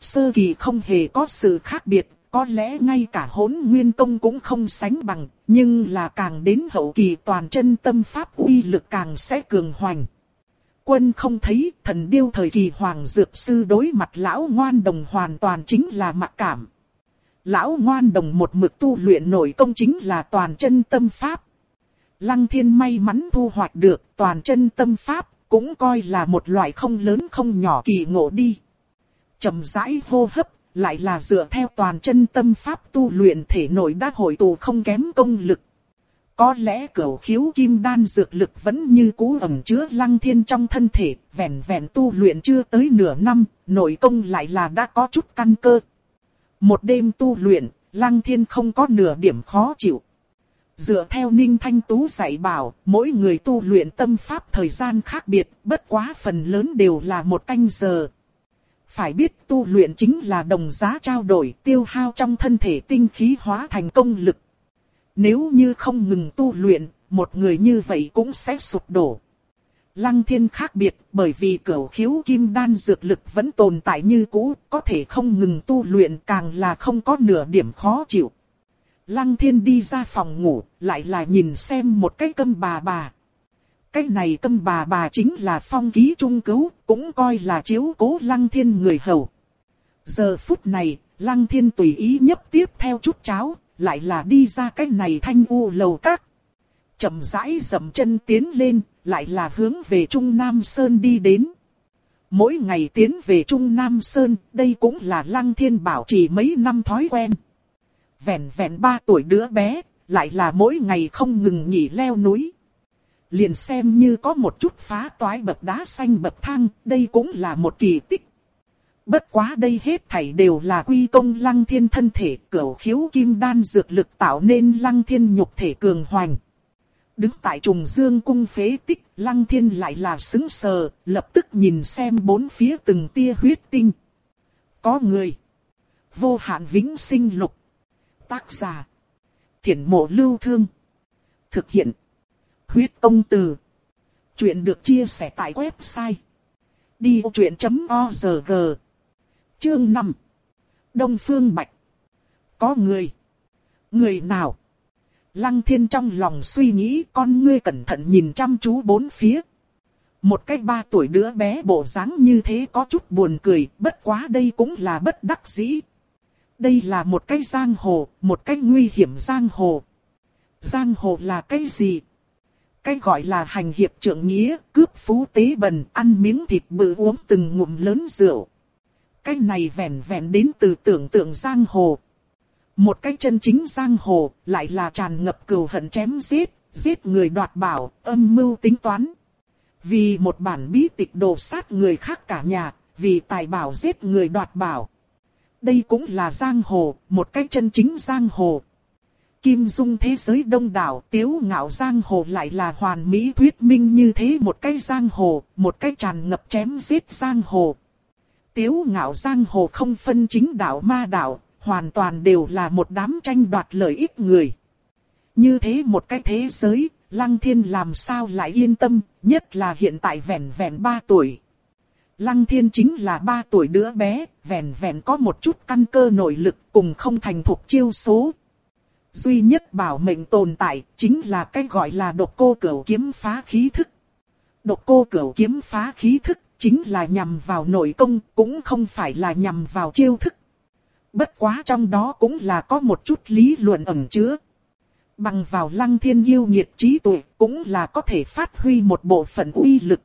Sơ kỳ không hề có sự khác biệt, có lẽ ngay cả hỗn nguyên công cũng không sánh bằng, nhưng là càng đến hậu kỳ toàn chân tâm pháp uy lực càng sẽ cường hoành. Quân không thấy thần điêu thời kỳ hoàng dược sư đối mặt lão ngoan đồng hoàn toàn chính là mặc cảm. Lão ngoan đồng một mực tu luyện nổi công chính là toàn chân tâm pháp. Lăng thiên may mắn thu hoạch được toàn chân tâm pháp, cũng coi là một loại không lớn không nhỏ kỳ ngộ đi. chậm rãi hô hấp, lại là dựa theo toàn chân tâm pháp tu luyện thể nội đã hội tụ không kém công lực. Có lẽ cửu khiếu kim đan dược lực vẫn như cũ ẩn chứa lăng thiên trong thân thể, vẹn vẹn tu luyện chưa tới nửa năm, nội công lại là đã có chút căn cơ. Một đêm tu luyện, lăng thiên không có nửa điểm khó chịu. Dựa theo Ninh Thanh Tú dạy bảo, mỗi người tu luyện tâm pháp thời gian khác biệt, bất quá phần lớn đều là một canh giờ. Phải biết tu luyện chính là đồng giá trao đổi tiêu hao trong thân thể tinh khí hóa thành công lực. Nếu như không ngừng tu luyện, một người như vậy cũng sẽ sụp đổ. Lăng thiên khác biệt bởi vì cửu khiếu kim đan dược lực vẫn tồn tại như cũ, có thể không ngừng tu luyện càng là không có nửa điểm khó chịu. Lăng thiên đi ra phòng ngủ, lại là nhìn xem một cái câm bà bà. Cái này câm bà bà chính là phong ký trung cứu, cũng coi là chiếu cố lăng thiên người hầu. Giờ phút này, lăng thiên tùy ý nhấp tiếp theo chút cháo, lại là đi ra cái này thanh u lầu các. chậm rãi dậm chân tiến lên, lại là hướng về Trung Nam Sơn đi đến. Mỗi ngày tiến về Trung Nam Sơn, đây cũng là lăng thiên bảo chỉ mấy năm thói quen. Vẹn vẹn ba tuổi đứa bé, lại là mỗi ngày không ngừng nghỉ leo núi. Liền xem như có một chút phá toái bậc đá xanh bậc thang, đây cũng là một kỳ tích. Bất quá đây hết thảy đều là quy công lăng thiên thân thể cửu khiếu kim đan dược lực tạo nên lăng thiên nhục thể cường hoành. Đứng tại trùng dương cung phế tích, lăng thiên lại là xứng sờ, lập tức nhìn xem bốn phía từng tia huyết tinh. Có người. Vô hạn vĩnh sinh lục. Tác giả. Thiển mộ lưu thương. Thực hiện. Huyết công từ. Chuyện được chia sẻ tại website. Đi truyện.org Chương 5 Đông Phương Bạch Có người. Người nào? Lăng thiên trong lòng suy nghĩ con ngươi cẩn thận nhìn chăm chú bốn phía. Một cái ba tuổi đứa bé bộ dáng như thế có chút buồn cười, bất quá đây cũng là bất đắc dĩ. Đây là một cái giang hồ, một cái nguy hiểm giang hồ. Giang hồ là cái gì? Cái gọi là hành hiệp trượng nghĩa, cướp phú tế bần, ăn miếng thịt bự uống từng ngụm lớn rượu. Cái này vẹn vẹn đến từ tưởng tượng giang hồ. Một cái chân chính giang hồ, lại là tràn ngập cừu hận chém giết, giết người đoạt bảo, âm mưu tính toán. Vì một bản bí tịch đồ sát người khác cả nhà, vì tài bảo giết người đoạt bảo. Đây cũng là giang hồ, một cái chân chính giang hồ. Kim dung thế giới đông đảo, tiếu ngạo giang hồ lại là hoàn mỹ thuyết minh như thế một cái giang hồ, một cái tràn ngập chém giết giang hồ. Tiếu ngạo giang hồ không phân chính đạo ma đạo, hoàn toàn đều là một đám tranh đoạt lợi ích người. Như thế một cái thế giới, Lăng Thiên làm sao lại yên tâm, nhất là hiện tại vẹn vẹn 3 tuổi. Lăng Thiên chính là 3 tuổi đứa bé, vẹn vẹn có một chút căn cơ nội lực cùng không thành thuộc chiêu số. Duy nhất bảo mệnh tồn tại chính là cái gọi là độc cô cửu kiếm phá khí thức. Độc cô cửu kiếm phá khí thức chính là nhằm vào nội công, cũng không phải là nhằm vào chiêu thức. Bất quá trong đó cũng là có một chút lý luận ẩn chứa. Bằng vào lăng thiên yêu nhiệt trí tuệ cũng là có thể phát huy một bộ phận uy lực.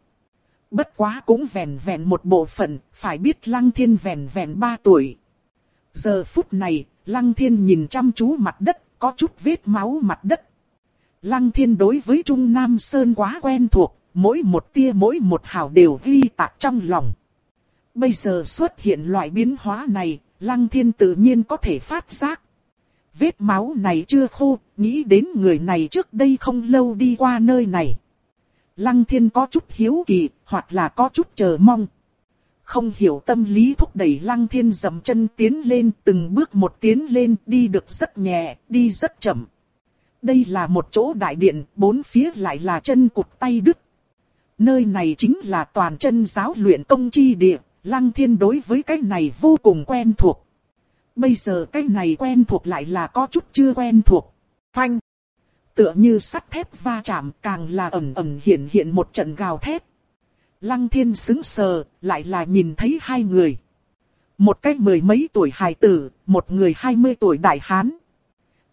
Bất quá cũng vẹn vẹn một bộ phận, phải biết lăng thiên vẹn vẹn 3 tuổi. Giờ phút này, lăng thiên nhìn chăm chú mặt đất, có chút vết máu mặt đất. Lăng thiên đối với Trung Nam Sơn quá quen thuộc, mỗi một tia mỗi một hào đều ghi tạc trong lòng. Bây giờ xuất hiện loại biến hóa này, Lăng Thiên tự nhiên có thể phát giác. Vết máu này chưa khô, nghĩ đến người này trước đây không lâu đi qua nơi này. Lăng Thiên có chút hiếu kỳ, hoặc là có chút chờ mong. Không hiểu tâm lý thúc đẩy Lăng Thiên dầm chân tiến lên từng bước một tiến lên đi được rất nhẹ, đi rất chậm. Đây là một chỗ đại điện, bốn phía lại là chân cụt tay đứt. Nơi này chính là toàn chân giáo luyện công chi địa. Lăng thiên đối với cái này vô cùng quen thuộc. Bây giờ cái này quen thuộc lại là có chút chưa quen thuộc. Phanh. Tựa như sắt thép va chạm càng là ẩm ẩm hiện hiện một trận gào thép. Lăng thiên xứng sờ, lại là nhìn thấy hai người. Một cái mười mấy tuổi hài tử, một người hai mươi tuổi đại hán.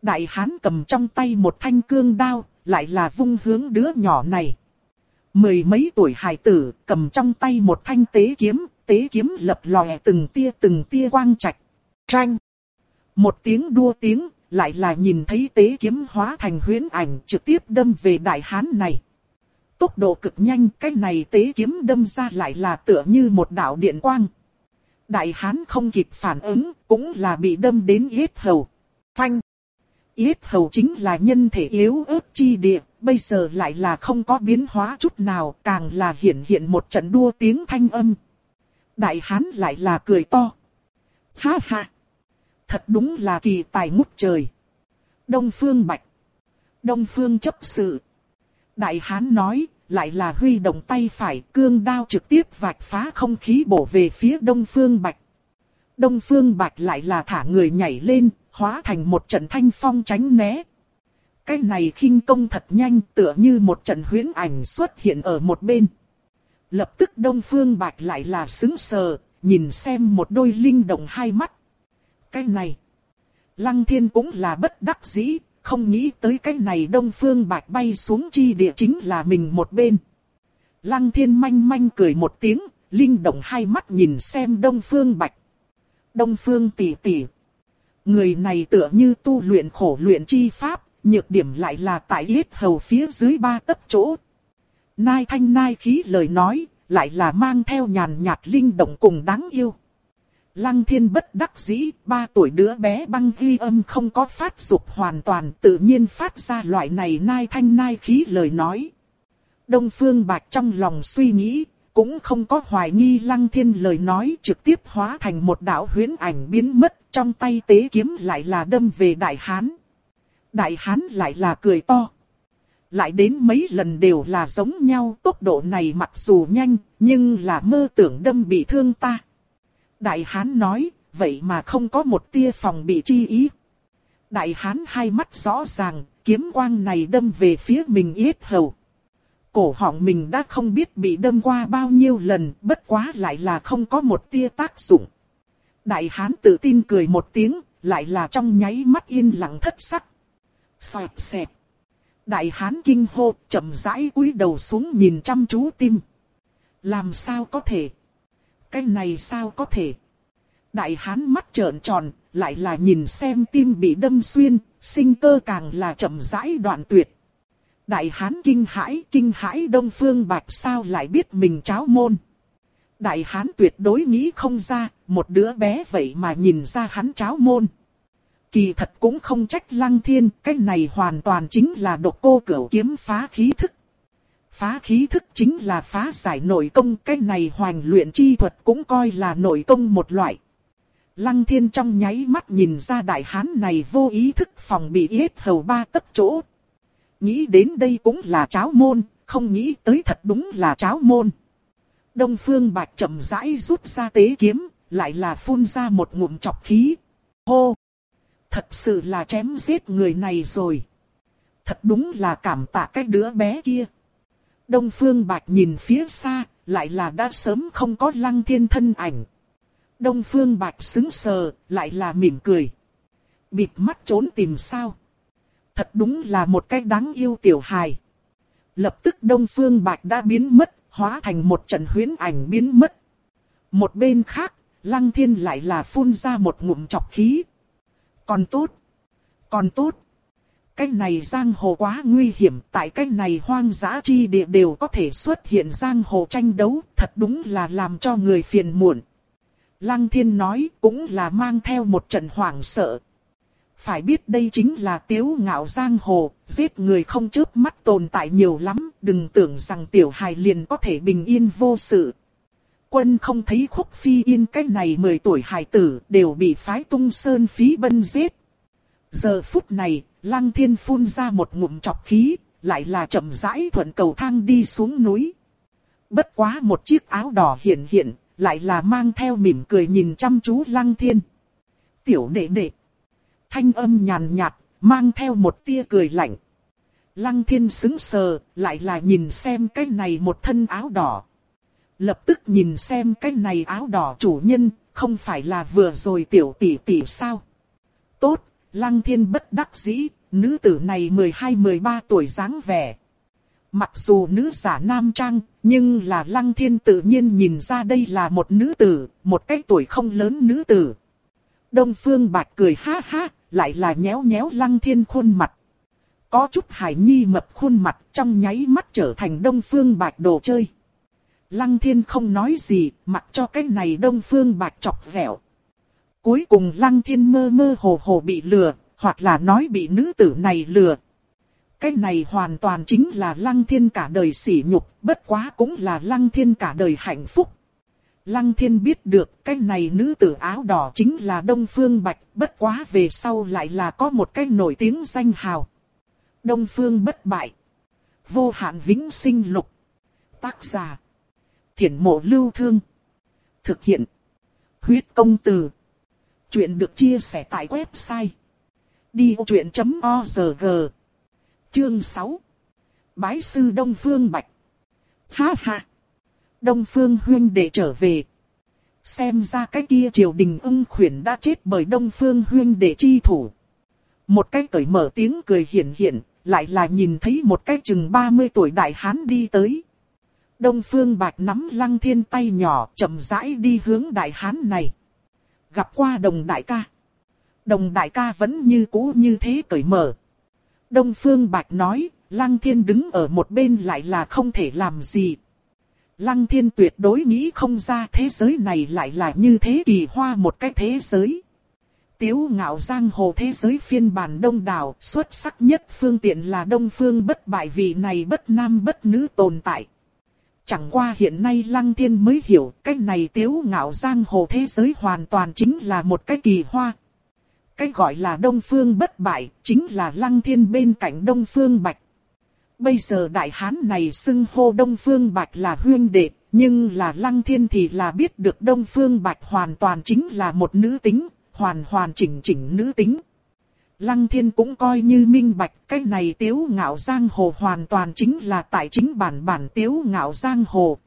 Đại hán cầm trong tay một thanh cương đao, lại là vung hướng đứa nhỏ này. Mười mấy tuổi hài tử, cầm trong tay một thanh tế kiếm, tế kiếm lập lòe từng tia từng tia quang trạch. Tranh. Một tiếng đua tiếng, lại là nhìn thấy tế kiếm hóa thành huyễn ảnh trực tiếp đâm về đại hán này. Tốc độ cực nhanh, cái này tế kiếm đâm ra lại là tựa như một đạo điện quang. Đại hán không kịp phản ứng, cũng là bị đâm đến yết hầu. Phanh. Yết hầu chính là nhân thể yếu ớt chi địa, bây giờ lại là không có biến hóa chút nào, càng là hiện hiện một trận đua tiếng thanh âm. Đại hán lại là cười to. Ha ha! Thật đúng là kỳ tài ngút trời. Đông Phương Bạch. Đông Phương chấp sự. Đại hán nói, lại là huy động tay phải, cương đao trực tiếp vạch phá không khí bổ về phía Đông Phương Bạch. Đông Phương Bạch lại là thả người nhảy lên, hóa thành một trận thanh phong tránh né. Cái này khinh công thật nhanh tựa như một trận huyễn ảnh xuất hiện ở một bên. Lập tức Đông Phương Bạch lại là xứng sờ, nhìn xem một đôi linh động hai mắt. Cái này, Lăng Thiên cũng là bất đắc dĩ, không nghĩ tới cái này Đông Phương Bạch bay xuống chi địa chính là mình một bên. Lăng Thiên manh manh cười một tiếng, linh động hai mắt nhìn xem Đông Phương Bạch. Đông Phương tỷ tỷ. Người này tựa như tu luyện khổ luyện chi pháp, nhược điểm lại là tại yết hầu phía dưới ba tấc chỗ. Nai thanh nai khí lời nói, lại là mang theo nhàn nhạt linh động cùng đáng yêu. Lăng thiên bất đắc dĩ, ba tuổi đứa bé băng ghi âm không có phát dục hoàn toàn tự nhiên phát ra loại này nai thanh nai khí lời nói. Đông Phương Bạch trong lòng suy nghĩ, cũng không có hoài nghi lăng thiên lời nói trực tiếp hóa thành một đạo huyễn ảnh biến mất trong tay tế kiếm lại là đâm về đại hán. Đại hán lại là cười to. Lại đến mấy lần đều là giống nhau tốc độ này mặc dù nhanh nhưng là mơ tưởng đâm bị thương ta. Đại hán nói vậy mà không có một tia phòng bị chi ý. Đại hán hai mắt rõ ràng, kiếm quang này đâm về phía mình yết hầu. Cổ họng mình đã không biết bị đâm qua bao nhiêu lần, bất quá lại là không có một tia tác dụng. Đại hán tự tin cười một tiếng, lại là trong nháy mắt yên lặng thất sắc. Xoẹt xẹt. Đại hán kinh hô, chậm rãi cúi đầu xuống nhìn chăm chú tim. Làm sao có thể? Cái này sao có thể? Đại hán mắt trợn tròn, lại là nhìn xem tim bị đâm xuyên, sinh cơ càng là chậm rãi đoạn tuyệt. Đại hán kinh hãi, kinh hãi Đông Phương Bạch sao lại biết mình cháo môn. Đại hán tuyệt đối nghĩ không ra, một đứa bé vậy mà nhìn ra hắn cháo môn. Kỳ thật cũng không trách lăng thiên, cái này hoàn toàn chính là độc cô cửu kiếm phá khí thức. Phá khí thức chính là phá giải nội công, cái này hoành luyện chi thuật cũng coi là nội công một loại. Lăng thiên trong nháy mắt nhìn ra đại hán này vô ý thức phòng bị yết hầu ba tấc chỗ. Nghĩ đến đây cũng là cháo môn, không nghĩ tới thật đúng là cháo môn. Đông Phương Bạch chậm rãi rút ra tế kiếm, lại là phun ra một ngụm chọc khí. Hô! Thật sự là chém giết người này rồi. Thật đúng là cảm tạ cái đứa bé kia. Đông Phương Bạch nhìn phía xa, lại là đã sớm không có lăng thiên thân ảnh. Đông Phương Bạch xứng sờ, lại là mỉm cười. Bịt mắt trốn tìm sao? Thật đúng là một cái đáng yêu tiểu hài. Lập tức Đông Phương Bạch đã biến mất, hóa thành một trận huyến ảnh biến mất. Một bên khác, Lăng Thiên lại là phun ra một ngụm chọc khí. Còn tốt, còn tốt. Cái này giang hồ quá nguy hiểm, tại cái này hoang dã chi địa đều có thể xuất hiện giang hồ tranh đấu, thật đúng là làm cho người phiền muộn. Lăng thiên nói cũng là mang theo một trận hoảng sợ. Phải biết đây chính là tiếu ngạo giang hồ, giết người không chớp mắt tồn tại nhiều lắm, đừng tưởng rằng tiểu hài liền có thể bình yên vô sự. Quân không thấy khúc phi yên cái này 10 tuổi hài tử đều bị phái tung sơn phí bân giết. Giờ phút này, lăng thiên phun ra một ngụm chọc khí, lại là chậm rãi thuận cầu thang đi xuống núi. Bất quá một chiếc áo đỏ hiện hiện, lại là mang theo mỉm cười nhìn chăm chú lăng thiên. Tiểu đệ đệ. Thanh âm nhàn nhạt, mang theo một tia cười lạnh. Lăng thiên xứng sờ, lại là nhìn xem cái này một thân áo đỏ. Lập tức nhìn xem cái này áo đỏ chủ nhân, không phải là vừa rồi tiểu tỷ tỷ sao. Tốt, lăng thiên bất đắc dĩ, nữ tử này 12-13 tuổi dáng vẻ. Mặc dù nữ giả nam trang, nhưng là lăng thiên tự nhiên nhìn ra đây là một nữ tử, một cái tuổi không lớn nữ tử. Đông Phương Bạch cười ha ha, lại là nhéo nhéo lăng thiên khuôn mặt. Có chút hải nhi mập khuôn mặt trong nháy mắt trở thành Đông Phương Bạch đồ chơi. Lăng thiên không nói gì, mặc cho cái này Đông Phương Bạch chọc vẹo. Cuối cùng lăng thiên mơ mơ hồ hồ bị lừa, hoặc là nói bị nữ tử này lừa, cái này hoàn toàn chính là lăng thiên cả đời sỉ nhục, bất quá cũng là lăng thiên cả đời hạnh phúc. Lăng thiên biết được cái này nữ tử áo đỏ chính là Đông Phương Bạch, bất quá về sau lại là có một cái nổi tiếng danh hào. Đông Phương bất bại. Vô hạn vĩnh sinh lục. Tác giả. Thiển mộ lưu thương. Thực hiện. Huyết công từ. Chuyện được chia sẻ tại website. Đi vô chuyện.org Chương 6 Bái sư Đông Phương Bạch Ha ha! Đông Phương Huyên đệ trở về. Xem ra cái kia triều đình ưng khuyển đã chết bởi Đông Phương Huyên đệ chi thủ. Một cái cởi mở tiếng cười hiển hiện, lại là nhìn thấy một cái chừng 30 tuổi đại hán đi tới. Đông Phương Bạch nắm lăng thiên tay nhỏ chậm rãi đi hướng đại hán này. Gặp qua đồng đại ca. Đồng đại ca vẫn như cũ như thế cởi mở, Đông Phương Bạch nói, Lăng Thiên đứng ở một bên lại là không thể làm gì. Lăng Thiên tuyệt đối nghĩ không ra thế giới này lại là như thế kỳ hoa một cái thế giới. Tiếu ngạo giang hồ thế giới phiên bản đông đảo, xuất sắc nhất phương tiện là đông phương bất bại vì này bất nam bất nữ tồn tại. Chẳng qua hiện nay Lăng Thiên mới hiểu, cái này tiếu ngạo giang hồ thế giới hoàn toàn chính là một cái kỳ hoa, cái gọi là Đông Phương bất bại, chính là Lăng Thiên bên cạnh Đông Phương Bạch. Bây giờ đại hán này xưng hô Đông Phương Bạch là huyên đệ, nhưng là Lăng Thiên thì là biết được Đông Phương Bạch hoàn toàn chính là một nữ tính, hoàn hoàn chỉnh chỉnh nữ tính. Lăng thiên cũng coi như minh bạch cái này tiếu ngạo giang hồ hoàn toàn chính là tại chính bản bản tiếu ngạo giang hồ.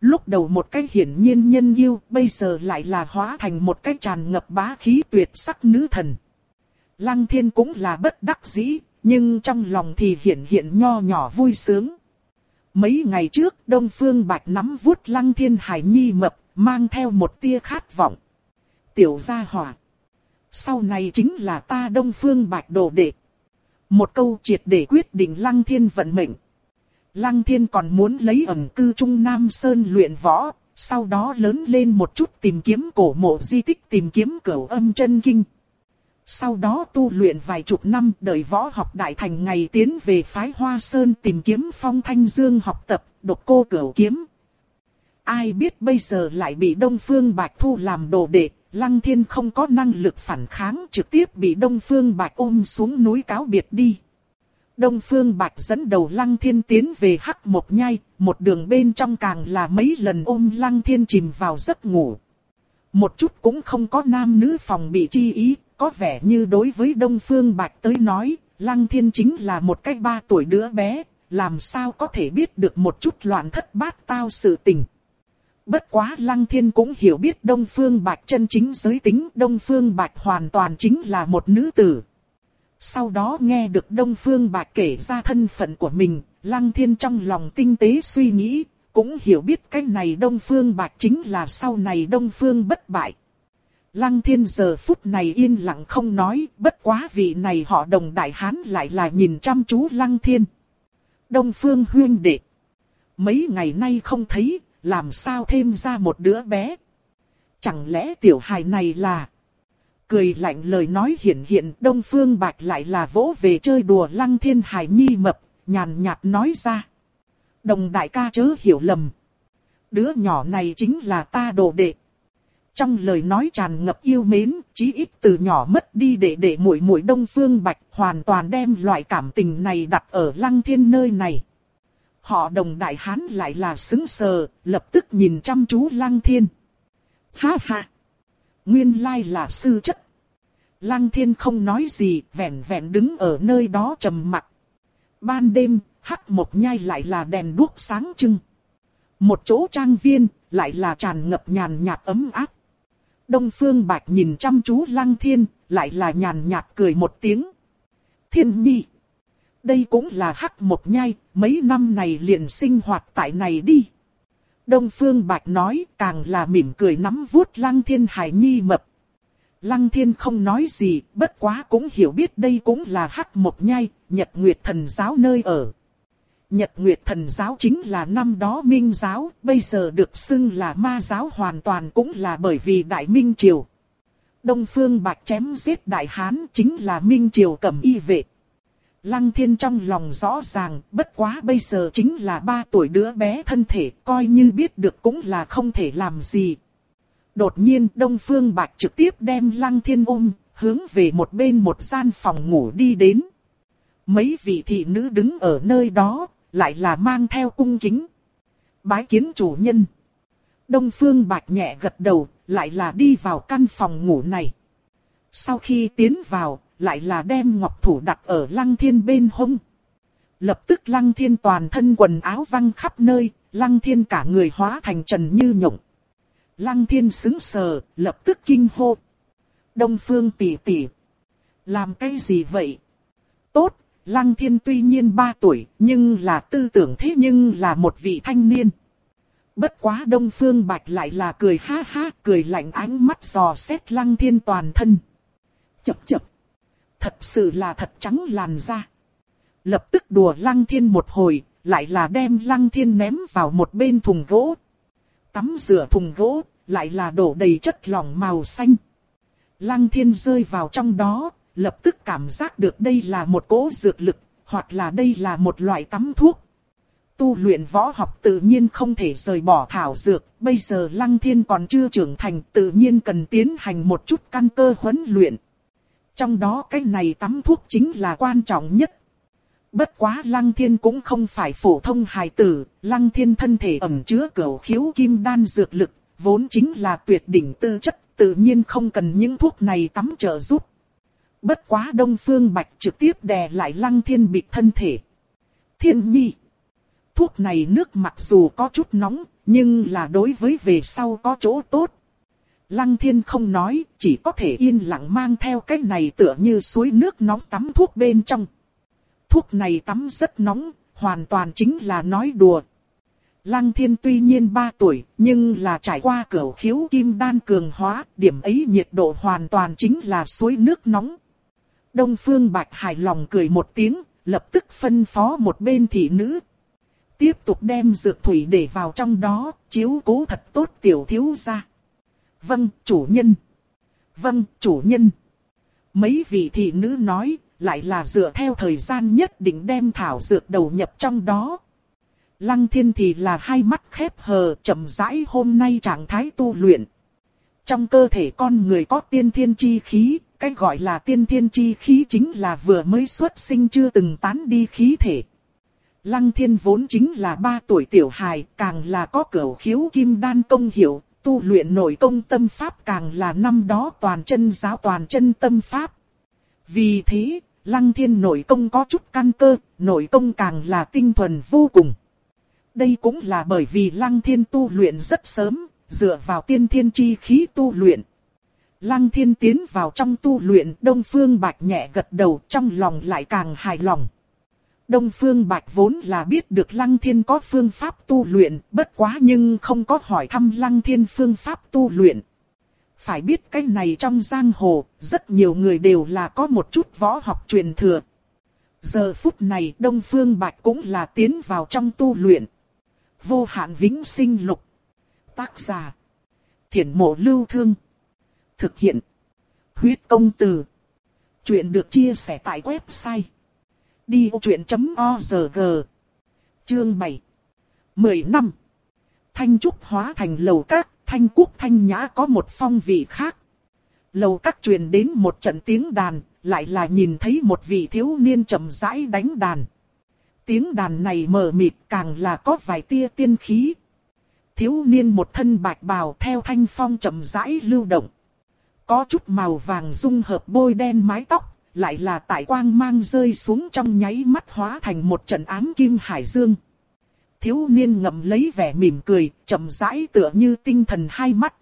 Lúc đầu một cái hiển nhiên nhân yêu, bây giờ lại là hóa thành một cái tràn ngập bá khí tuyệt sắc nữ thần. Lăng thiên cũng là bất đắc dĩ, nhưng trong lòng thì hiện hiện nho nhỏ vui sướng. Mấy ngày trước, Đông Phương Bạch nắm vuốt lăng thiên hải nhi mập, mang theo một tia khát vọng. Tiểu gia hỏa. Sau này chính là ta Đông Phương Bạch đồ đệ. Một câu triệt để quyết định lăng thiên vận mệnh. Lăng thiên còn muốn lấy ẩn cư Trung Nam Sơn luyện võ, sau đó lớn lên một chút tìm kiếm cổ mộ di tích tìm kiếm cửu âm chân kinh. Sau đó tu luyện vài chục năm đợi võ học đại thành ngày tiến về phái Hoa Sơn tìm kiếm phong thanh dương học tập, độc cô cửu kiếm. Ai biết bây giờ lại bị Đông Phương Bạch Thu làm đồ đệ, Lăng Thiên không có năng lực phản kháng trực tiếp bị Đông Phương Bạch ôm xuống núi cáo biệt đi. Đông Phương Bạch dẫn đầu Lăng Thiên tiến về Hắc Một Nhai, một đường bên trong càng là mấy lần ôm Lăng Thiên chìm vào giấc ngủ. Một chút cũng không có nam nữ phòng bị chi ý, có vẻ như đối với Đông Phương Bạch tới nói, Lăng Thiên chính là một cái ba tuổi đứa bé, làm sao có thể biết được một chút loạn thất bát tao sự tình. Bất quá Lăng Thiên cũng hiểu biết Đông Phương Bạch chân chính giới tính Đông Phương Bạch hoàn toàn chính là một nữ tử. Sau đó nghe được Đông Phương Bạch kể ra thân phận của mình, Lăng Thiên trong lòng tinh tế suy nghĩ, cũng hiểu biết cái này Đông Phương Bạch chính là sau này Đông Phương bất bại. Lăng thiên giờ phút này yên lặng không nói, bất quá vị này họ đồng đại hán lại là nhìn chăm chú lăng thiên. Đông phương huyên đệ. Mấy ngày nay không thấy, làm sao thêm ra một đứa bé. Chẳng lẽ tiểu hài này là... Cười lạnh lời nói hiển hiện Đông Phương Bạch lại là vỗ về chơi đùa lăng thiên hải nhi mập, nhàn nhạt nói ra. Đồng đại ca chớ hiểu lầm. Đứa nhỏ này chính là ta đồ đệ. Trong lời nói tràn ngập yêu mến, chí ít từ nhỏ mất đi để để muội muội Đông Phương Bạch hoàn toàn đem loại cảm tình này đặt ở lăng thiên nơi này. Họ đồng đại hán lại là xứng sờ, lập tức nhìn chăm chú lăng thiên. Ha ha! Nguyên lai là sư chất. Lăng thiên không nói gì, vẹn vẹn đứng ở nơi đó trầm mặc. Ban đêm, hắc một nhai lại là đèn đuốc sáng trưng. Một chỗ trang viên, lại là tràn ngập nhàn nhạt ấm áp. Đông Phương Bạch nhìn chăm chú Lăng Thiên, lại là nhàn nhạt cười một tiếng. Thiên nhi. Đây cũng là hắc một nhai, mấy năm này liền sinh hoạt tại này đi. Đông Phương Bạch nói càng là mỉm cười nắm vuốt Lăng Thiên Hải Nhi mập. Lăng Thiên không nói gì, bất quá cũng hiểu biết đây cũng là hắc một nhai, nhật nguyệt thần giáo nơi ở. Nhật Nguyệt Thần giáo chính là năm đó Minh giáo, bây giờ được xưng là ma giáo hoàn toàn cũng là bởi vì Đại Minh Triều. Đông Phương Bạch chém giết Đại Hán chính là Minh Triều cầm y vệ. Lăng Thiên trong lòng rõ ràng, bất quá bây giờ chính là ba tuổi đứa bé thân thể, coi như biết được cũng là không thể làm gì. Đột nhiên Đông Phương Bạch trực tiếp đem Lăng Thiên ôm, hướng về một bên một gian phòng ngủ đi đến. Mấy vị thị nữ đứng ở nơi đó, lại là mang theo cung kính. Bái kiến chủ nhân. Đông Phương Bạch nhẹ gật đầu, lại là đi vào căn phòng ngủ này. Sau khi tiến vào, lại là đem ngọc thủ đặt ở lăng thiên bên hông. Lập tức lăng thiên toàn thân quần áo văng khắp nơi, lăng thiên cả người hóa thành trần như nhộng. Lăng thiên xứng sờ, lập tức kinh hô. Đông phương tỷ tỷ. Làm cái gì vậy? Tốt, Lăng thiên tuy nhiên 3 tuổi, nhưng là tư tưởng thế nhưng là một vị thanh niên. Bất quá Đông Phương Bạch lại là cười ha ha, cười lạnh ánh mắt dò xét lăng thiên toàn thân. Chập chập. Thật sự là thật trắng làn da. Lập tức đùa lăng thiên một hồi, lại là đem lăng thiên ném vào một bên thùng gỗ. Tắm rửa thùng gỗ, lại là đổ đầy chất lỏng màu xanh. Lăng thiên rơi vào trong đó, lập tức cảm giác được đây là một cỗ dược lực, hoặc là đây là một loại tắm thuốc. Tu luyện võ học tự nhiên không thể rời bỏ thảo dược, bây giờ Lăng Thiên còn chưa trưởng thành tự nhiên cần tiến hành một chút căn cơ huấn luyện. Trong đó cái này tắm thuốc chính là quan trọng nhất. Bất quá Lăng Thiên cũng không phải phổ thông hài tử, Lăng Thiên thân thể ẩm chứa cửu khiếu kim đan dược lực, vốn chính là tuyệt đỉnh tư chất, tự nhiên không cần những thuốc này tắm trợ giúp. Bất quá Đông Phương Bạch trực tiếp đè lại Lăng Thiên bị thân thể. Thiên nhi. Thuốc này nước mặc dù có chút nóng, nhưng là đối với về sau có chỗ tốt. Lăng thiên không nói, chỉ có thể yên lặng mang theo cái này tựa như suối nước nóng tắm thuốc bên trong. Thuốc này tắm rất nóng, hoàn toàn chính là nói đùa. Lăng thiên tuy nhiên 3 tuổi, nhưng là trải qua cửa khiếu kim đan cường hóa, điểm ấy nhiệt độ hoàn toàn chính là suối nước nóng. Đông Phương Bạch hài lòng cười một tiếng, lập tức phân phó một bên thị nữ. Tiếp tục đem dược thủy để vào trong đó, chiếu cố thật tốt tiểu thiếu gia. Vâng, chủ nhân. Vâng, chủ nhân. Mấy vị thị nữ nói, lại là dựa theo thời gian nhất định đem thảo dược đầu nhập trong đó. Lăng thiên thì là hai mắt khép hờ chậm rãi hôm nay trạng thái tu luyện. Trong cơ thể con người có tiên thiên chi khí, cái gọi là tiên thiên chi khí chính là vừa mới xuất sinh chưa từng tán đi khí thể. Lăng thiên vốn chính là ba tuổi tiểu hài, càng là có cửu khiếu kim đan công hiệu, tu luyện nội công tâm pháp càng là năm đó toàn chân giáo toàn chân tâm pháp. Vì thế, lăng thiên nội công có chút căn cơ, nội công càng là tinh thuần vô cùng. Đây cũng là bởi vì lăng thiên tu luyện rất sớm, dựa vào tiên thiên chi khí tu luyện. Lăng thiên tiến vào trong tu luyện, Đông Phương Bạch nhẹ gật đầu trong lòng lại càng hài lòng. Đông Phương Bạch vốn là biết được Lăng Thiên có phương pháp tu luyện, bất quá nhưng không có hỏi thăm Lăng Thiên phương pháp tu luyện. Phải biết cái này trong giang hồ, rất nhiều người đều là có một chút võ học truyền thừa. Giờ phút này Đông Phương Bạch cũng là tiến vào trong tu luyện. Vô hạn vĩnh sinh lục. Tác giả. Thiển mộ lưu thương. Thực hiện. Huyết công từ. Chuyện được chia sẻ tại website Đi chuyện.org Chương 7 10 năm Thanh Trúc hóa thành lầu các, thanh quốc thanh nhã có một phong vị khác. Lầu các truyền đến một trận tiếng đàn, lại là nhìn thấy một vị thiếu niên chậm rãi đánh đàn. Tiếng đàn này mờ mịt càng là có vài tia tiên khí. Thiếu niên một thân bạch bào theo thanh phong chậm rãi lưu động. Có chút màu vàng dung hợp bôi đen mái tóc, lại là tại quang mang rơi xuống trong nháy mắt hóa thành một trận ám kim hải dương. Thiếu niên ngậm lấy vẻ mỉm cười, chậm rãi tựa như tinh thần hai mắt.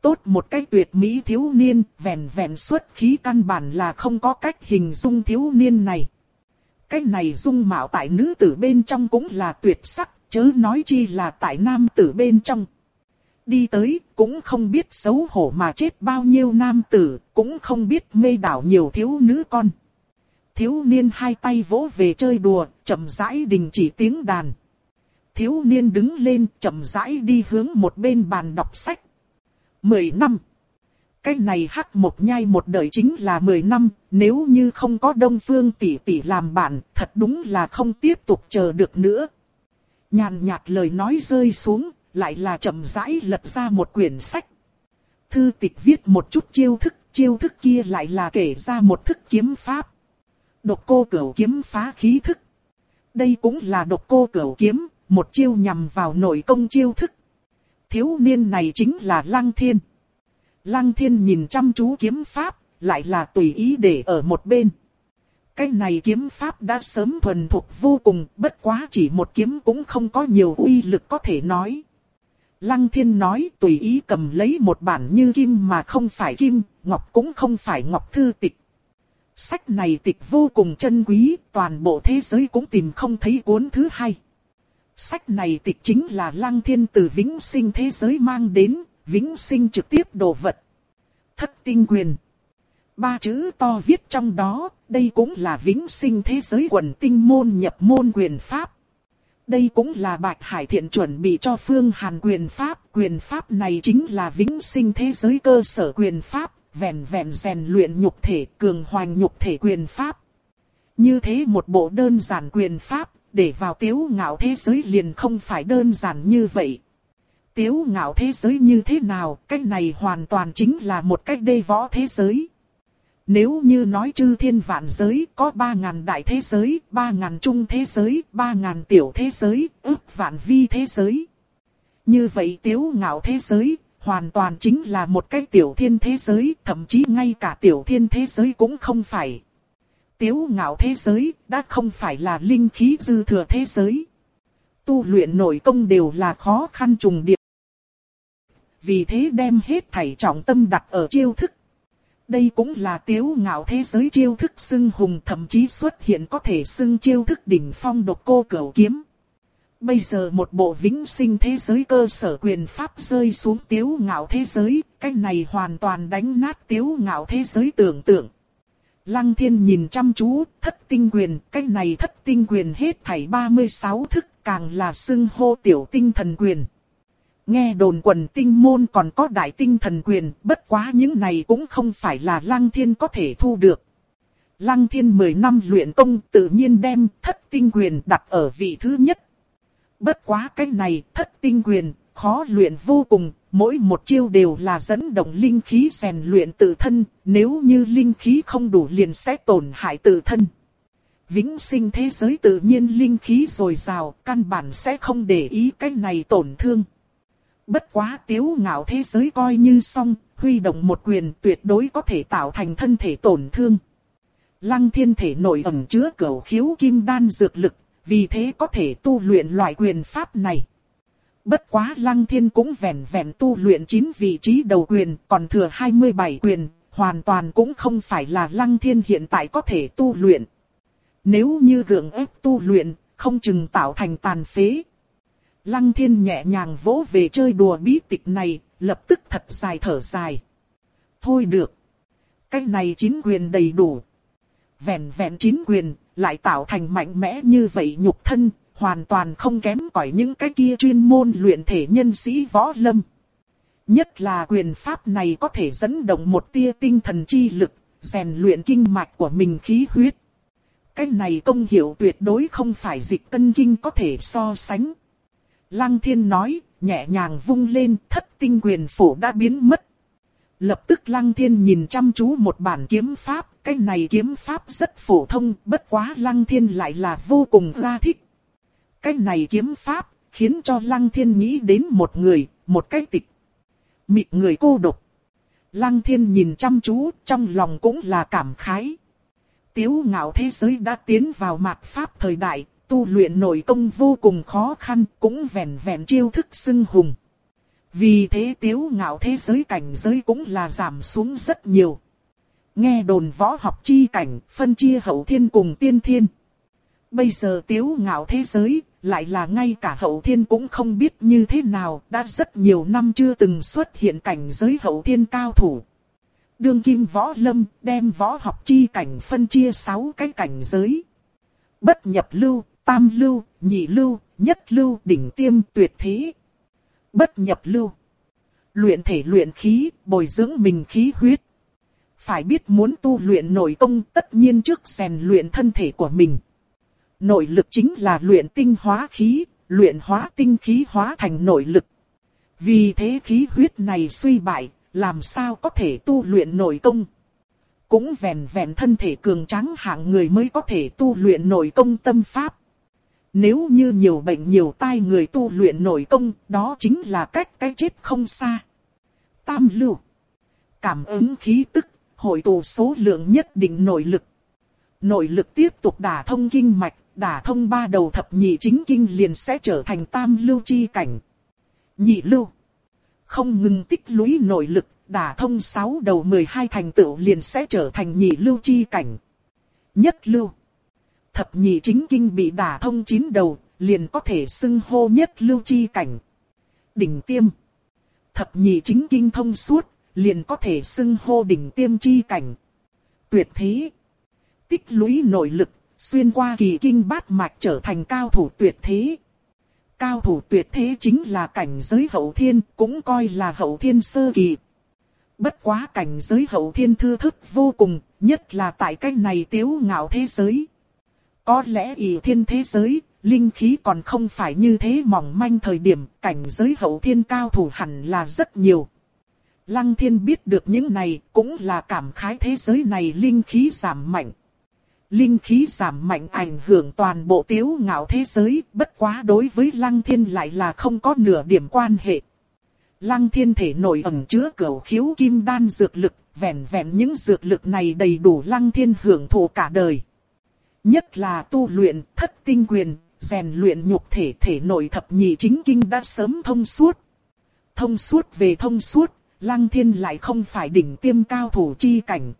Tốt một cái tuyệt mỹ thiếu niên, vẹn vẹn xuất khí căn bản là không có cách hình dung thiếu niên này. Cái này dung mạo tại nữ tử bên trong cũng là tuyệt sắc, chớ nói chi là tại nam tử bên trong đi tới, cũng không biết xấu hổ mà chết bao nhiêu nam tử, cũng không biết mê đảo nhiều thiếu nữ con. Thiếu niên hai tay vỗ về chơi đùa, chậm rãi đình chỉ tiếng đàn. Thiếu niên đứng lên, chậm rãi đi hướng một bên bàn đọc sách. Mười năm. Cái này hắc một nhai một đời chính là mười năm, nếu như không có đông phương tỷ tỷ làm bạn, thật đúng là không tiếp tục chờ được nữa. Nhàn nhạt lời nói rơi xuống, lại là chậm rãi lật ra một quyển sách. Thư tịch viết một chút chiêu thức, chiêu thức kia lại là kể ra một thức kiếm pháp. Độc cô cửu kiếm phá khí thức. Đây cũng là độc cô cửu kiếm, một chiêu nhằm vào nội công chiêu thức. Thiếu niên này chính là Lăng Thiên. Lăng Thiên nhìn chăm chú kiếm pháp, lại là tùy ý để ở một bên. Cái này kiếm pháp đã sớm thuần thục vô cùng, bất quá chỉ một kiếm cũng không có nhiều uy lực có thể nói. Lăng thiên nói tùy ý cầm lấy một bản như kim mà không phải kim, ngọc cũng không phải ngọc thư tịch. Sách này tịch vô cùng chân quý, toàn bộ thế giới cũng tìm không thấy cuốn thứ hai. Sách này tịch chính là lăng thiên từ vĩnh sinh thế giới mang đến, vĩnh sinh trực tiếp đồ vật. Thất tinh quyền. Ba chữ to viết trong đó, đây cũng là vĩnh sinh thế giới quần tinh môn nhập môn quyền pháp. Đây cũng là Bạch Hải Thiện chuẩn bị cho Phương Hàn quyền pháp. Quyền pháp này chính là vĩnh sinh thế giới cơ sở quyền pháp, vẹn vẹn rèn luyện nhục thể, cường hoành nhục thể quyền pháp. Như thế một bộ đơn giản quyền pháp, để vào tiếu ngạo thế giới liền không phải đơn giản như vậy. Tiếu ngạo thế giới như thế nào, cách này hoàn toàn chính là một cách đê võ thế giới. Nếu như nói chư thiên vạn giới có 3.000 đại thế giới, 3.000 trung thế giới, 3.000 tiểu thế giới, ước vạn vi thế giới. Như vậy tiếu ngạo thế giới, hoàn toàn chính là một cái tiểu thiên thế giới, thậm chí ngay cả tiểu thiên thế giới cũng không phải. Tiếu ngạo thế giới đã không phải là linh khí dư thừa thế giới. Tu luyện nội công đều là khó khăn trùng điệp. Vì thế đem hết thảy trọng tâm đặt ở chiêu thức. Đây cũng là tiếu ngạo thế giới chiêu thức xưng hùng thậm chí xuất hiện có thể xưng chiêu thức đỉnh phong độc cô cửu kiếm. Bây giờ một bộ vĩnh sinh thế giới cơ sở quyền pháp rơi xuống tiếu ngạo thế giới, cách này hoàn toàn đánh nát tiếu ngạo thế giới tưởng tượng. Lăng thiên nhìn chăm chú, thất tinh quyền, cách này thất tinh quyền hết thảy 36 thức, càng là xưng hô tiểu tinh thần quyền. Nghe đồn quần tinh môn còn có đại tinh thần quyền, bất quá những này cũng không phải là lăng thiên có thể thu được. Lăng thiên 10 năm luyện công tự nhiên đem thất tinh quyền đặt ở vị thứ nhất. Bất quá cái này thất tinh quyền, khó luyện vô cùng, mỗi một chiêu đều là dẫn động linh khí rèn luyện tự thân, nếu như linh khí không đủ liền sẽ tổn hại tự thân. Vĩnh sinh thế giới tự nhiên linh khí dồi dào, căn bản sẽ không để ý cái này tổn thương. Bất quá tiếu ngạo thế giới coi như xong, huy động một quyền tuyệt đối có thể tạo thành thân thể tổn thương. Lăng thiên thể nội ẩn chứa cửu khiếu kim đan dược lực, vì thế có thể tu luyện loại quyền pháp này. Bất quá lăng thiên cũng vẹn vẹn tu luyện 9 vị trí đầu quyền, còn thừa 27 quyền, hoàn toàn cũng không phải là lăng thiên hiện tại có thể tu luyện. Nếu như gượng ép tu luyện, không chừng tạo thành tàn phế. Lăng thiên nhẹ nhàng vỗ về chơi đùa bí tịch này, lập tức thật dài thở dài. Thôi được. cách này chính quyền đầy đủ. Vẹn vẹn chính quyền, lại tạo thành mạnh mẽ như vậy nhục thân, hoàn toàn không kém cỏi những cái kia chuyên môn luyện thể nhân sĩ võ lâm. Nhất là quyền pháp này có thể dẫn động một tia tinh thần chi lực, rèn luyện kinh mạch của mình khí huyết. Cái này công hiệu tuyệt đối không phải dịch cân kinh có thể so sánh. Lăng thiên nói, nhẹ nhàng vung lên, thất tinh quyền phủ đã biến mất. Lập tức lăng thiên nhìn chăm chú một bản kiếm pháp, cái này kiếm pháp rất phổ thông, bất quá lăng thiên lại là vô cùng ra thích. Cái này kiếm pháp, khiến cho lăng thiên nghĩ đến một người, một cái tịch. Mị người cô độc. Lăng thiên nhìn chăm chú, trong lòng cũng là cảm khái. Tiếu ngạo thế giới đã tiến vào mạt pháp thời đại, tu luyện nội công vô cùng khó khăn, cũng vẹn vẹn chiêu thức xưng hùng. Vì thế tiếu ngạo thế giới cảnh giới cũng là giảm xuống rất nhiều. Nghe đồn võ học chi cảnh, phân chia hậu thiên cùng tiên thiên. Bây giờ tiếu ngạo thế giới, lại là ngay cả hậu thiên cũng không biết như thế nào, đã rất nhiều năm chưa từng xuất hiện cảnh giới hậu thiên cao thủ. Đương kim võ lâm đem võ học chi cảnh phân chia 6 cái cảnh giới. Bất nhập lưu, tam lưu, nhị lưu, nhất lưu, đỉnh tiêm, tuyệt thế. Bất nhập lưu. Luyện thể luyện khí, bồi dưỡng mình khí huyết. Phải biết muốn tu luyện nội công tất nhiên trước rèn luyện thân thể của mình. Nội lực chính là luyện tinh hóa khí, luyện hóa tinh khí hóa thành nội lực. Vì thế khí huyết này suy bại, làm sao có thể tu luyện nội công. Cũng vẹn vẹn thân thể cường tráng hạng người mới có thể tu luyện nội công tâm pháp. Nếu như nhiều bệnh nhiều tai người tu luyện nội công, đó chính là cách cái chết không xa. Tam lưu. Cảm ứng khí tức, hội tụ số lượng nhất định nội lực. Nội lực tiếp tục đả thông kinh mạch, đả thông ba đầu thập nhị chính kinh liền sẽ trở thành tam lưu chi cảnh. Nhị lưu. Không ngừng tích lũy nội lực, đả thông sáu đầu 12 thành tựu liền sẽ trở thành nhị lưu chi cảnh. Nhất lưu. Thập nhị chính kinh bị đả thông chín đầu, liền có thể xưng hô nhất lưu chi cảnh. Đỉnh tiêm. Thập nhị chính kinh thông suốt, liền có thể xưng hô đỉnh tiêm chi cảnh. Tuyệt thế. Tích lũy nội lực, xuyên qua kỳ kinh bát mạch trở thành cao thủ tuyệt thế. Cao thủ tuyệt thế chính là cảnh giới hậu thiên, cũng coi là hậu thiên sơ kỳ. Bất quá cảnh giới hậu thiên thư thức vô cùng, nhất là tại cách này tiếu ngạo thế giới. Có lẽ ỷ thiên thế giới, linh khí còn không phải như thế mỏng manh thời điểm, cảnh giới hậu thiên cao thủ hẳn là rất nhiều. Lăng thiên biết được những này, cũng là cảm khái thế giới này linh khí giảm mạnh. Linh khí giảm mạnh ảnh hưởng toàn bộ tiếu ngạo thế giới, bất quá đối với lăng thiên lại là không có nửa điểm quan hệ. Lăng thiên thể nội ẩn chứa cửu khiếu kim đan dược lực, vẹn vẹn những dược lực này đầy đủ lăng thiên hưởng thụ cả đời. Nhất là tu luyện thất tinh quyền, rèn luyện nhục thể thể nội thập nhị chính kinh đã sớm thông suốt. Thông suốt về thông suốt, lăng thiên lại không phải đỉnh tiêm cao thủ chi cảnh.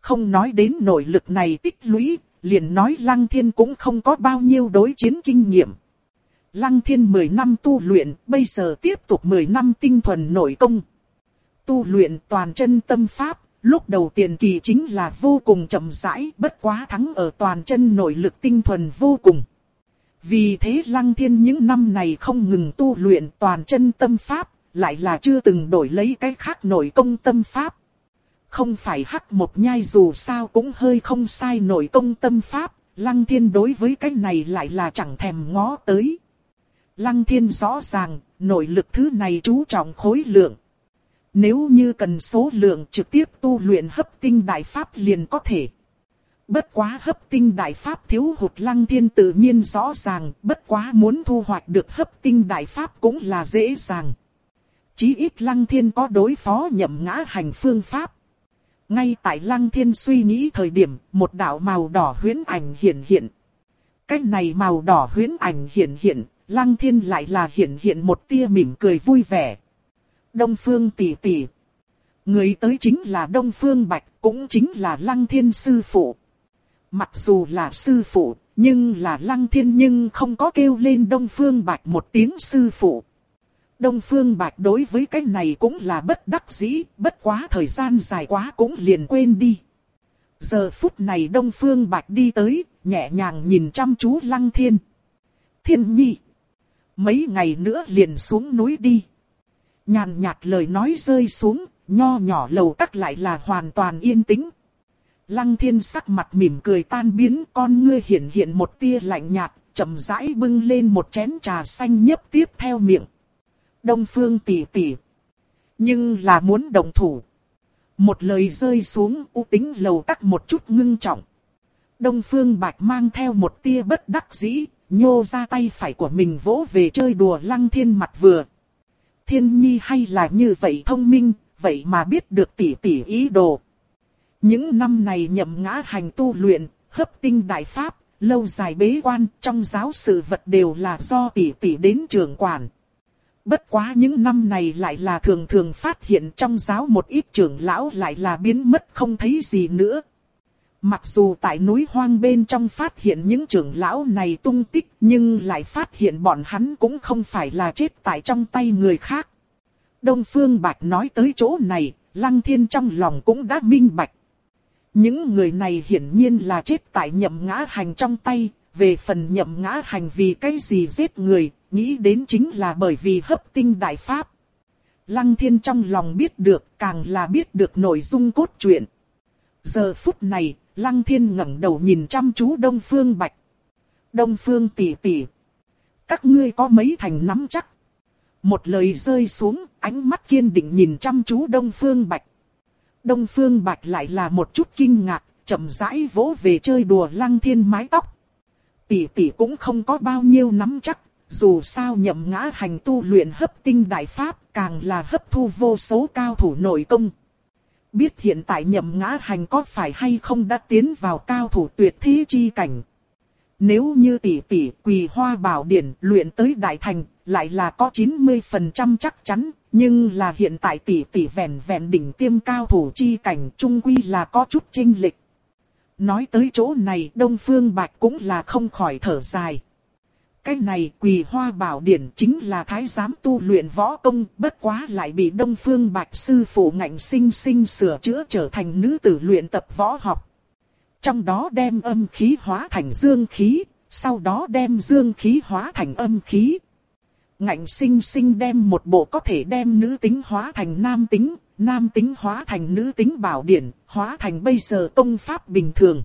Không nói đến nội lực này tích lũy, liền nói lăng thiên cũng không có bao nhiêu đối chiến kinh nghiệm. Lăng thiên 10 năm tu luyện, bây giờ tiếp tục 10 năm tinh thuần nội công. Tu luyện toàn chân tâm pháp, lúc đầu tiền kỳ chính là vô cùng chậm rãi, bất quá thắng ở toàn chân nội lực tinh thuần vô cùng. Vì thế lăng thiên những năm này không ngừng tu luyện toàn chân tâm pháp, lại là chưa từng đổi lấy cái khác nội công tâm pháp. Không phải hắc một nhai dù sao cũng hơi không sai nội công tâm pháp, lăng thiên đối với cái này lại là chẳng thèm ngó tới. Lăng thiên rõ ràng, nội lực thứ này chú trọng khối lượng. Nếu như cần số lượng trực tiếp tu luyện hấp tinh đại pháp liền có thể. Bất quá hấp tinh đại pháp thiếu hụt lăng thiên tự nhiên rõ ràng, bất quá muốn thu hoạch được hấp tinh đại pháp cũng là dễ dàng. Chí ít lăng thiên có đối phó nhậm ngã hành phương pháp. Ngay tại lăng thiên suy nghĩ thời điểm, một đạo màu đỏ huyến ảnh hiện hiện. Cái này màu đỏ huyến ảnh hiện hiện, lăng thiên lại là hiện hiện một tia mỉm cười vui vẻ. Đông Phương tỷ tỷ. Người tới chính là Đông Phương Bạch, cũng chính là lăng thiên sư phụ. Mặc dù là sư phụ, nhưng là lăng thiên nhưng không có kêu lên Đông Phương Bạch một tiếng sư phụ. Đông Phương Bạch đối với cái này cũng là bất đắc dĩ, bất quá thời gian dài quá cũng liền quên đi. Giờ phút này Đông Phương Bạch đi tới, nhẹ nhàng nhìn chăm chú Lăng Thiên. Thiên nhi! Mấy ngày nữa liền xuống núi đi. Nhàn nhạt lời nói rơi xuống, nho nhỏ lầu các lại là hoàn toàn yên tĩnh. Lăng thiên sắc mặt mỉm cười tan biến con ngươi hiện hiện một tia lạnh nhạt, chậm rãi bưng lên một chén trà xanh nhấp tiếp theo miệng. Đông phương tỉ tỉ, Nhưng là muốn đồng thủ. Một lời rơi xuống u tính lầu các một chút ngưng trọng. Đông phương bạch mang theo một tia bất đắc dĩ, nhô ra tay phải của mình vỗ về chơi đùa lăng thiên mặt vừa. Thiên nhi hay là như vậy thông minh, vậy mà biết được tỷ tỷ ý đồ. Những năm này nhậm ngã hành tu luyện, hấp tinh đại pháp, lâu dài bế quan, trong giáo sự vật đều là do tỷ tỷ đến trường quản. Bất quá những năm này lại là thường thường phát hiện trong giáo một ít trưởng lão lại là biến mất không thấy gì nữa. Mặc dù tại núi hoang bên trong phát hiện những trưởng lão này tung tích nhưng lại phát hiện bọn hắn cũng không phải là chết tại trong tay người khác. Đông Phương Bạch nói tới chỗ này, Lăng Thiên trong lòng cũng đã minh bạch. Những người này hiển nhiên là chết tại nhậm ngã hành trong tay, về phần nhậm ngã hành vì cái gì giết người, nghĩ đến chính là bởi vì hấp tinh đại pháp. Lăng thiên trong lòng biết được, càng là biết được nội dung cốt truyện. Giờ phút này, lăng thiên ngẩng đầu nhìn chăm chú Đông Phương Bạch. Đông Phương tỷ tỷ. Các ngươi có mấy thành nắm chắc. Một lời rơi xuống, ánh mắt kiên định nhìn chăm chú Đông Phương Bạch. Đông Phương Bạch lại là một chút kinh ngạc, chậm rãi vỗ về chơi đùa lăng thiên mái tóc. Tỷ tỷ cũng không có bao nhiêu nắm chắc, dù sao nhậm ngã hành tu luyện hấp tinh đại pháp càng là hấp thu vô số cao thủ nội công. Biết hiện tại nhậm ngã hành có phải hay không đã tiến vào cao thủ tuyệt thế chi cảnh. Nếu như tỷ tỷ quỳ hoa bảo điển luyện tới đại thành, lại là có 90% chắc chắn, nhưng là hiện tại tỷ tỷ vẹn vẹn đỉnh tiêm cao thủ chi cảnh trung quy là có chút chênh lịch. Nói tới chỗ này Đông Phương Bạch cũng là không khỏi thở dài. Cái này quỳ hoa bảo điển chính là thái giám tu luyện võ công, bất quá lại bị Đông Phương Bạch sư phụ ngạnh sinh sinh sửa chữa trở thành nữ tử luyện tập võ học. Trong đó đem âm khí hóa thành dương khí, sau đó đem dương khí hóa thành âm khí. Ngạnh sinh sinh đem một bộ có thể đem nữ tính hóa thành nam tính, nam tính hóa thành nữ tính bảo điển, hóa thành bây giờ công pháp bình thường.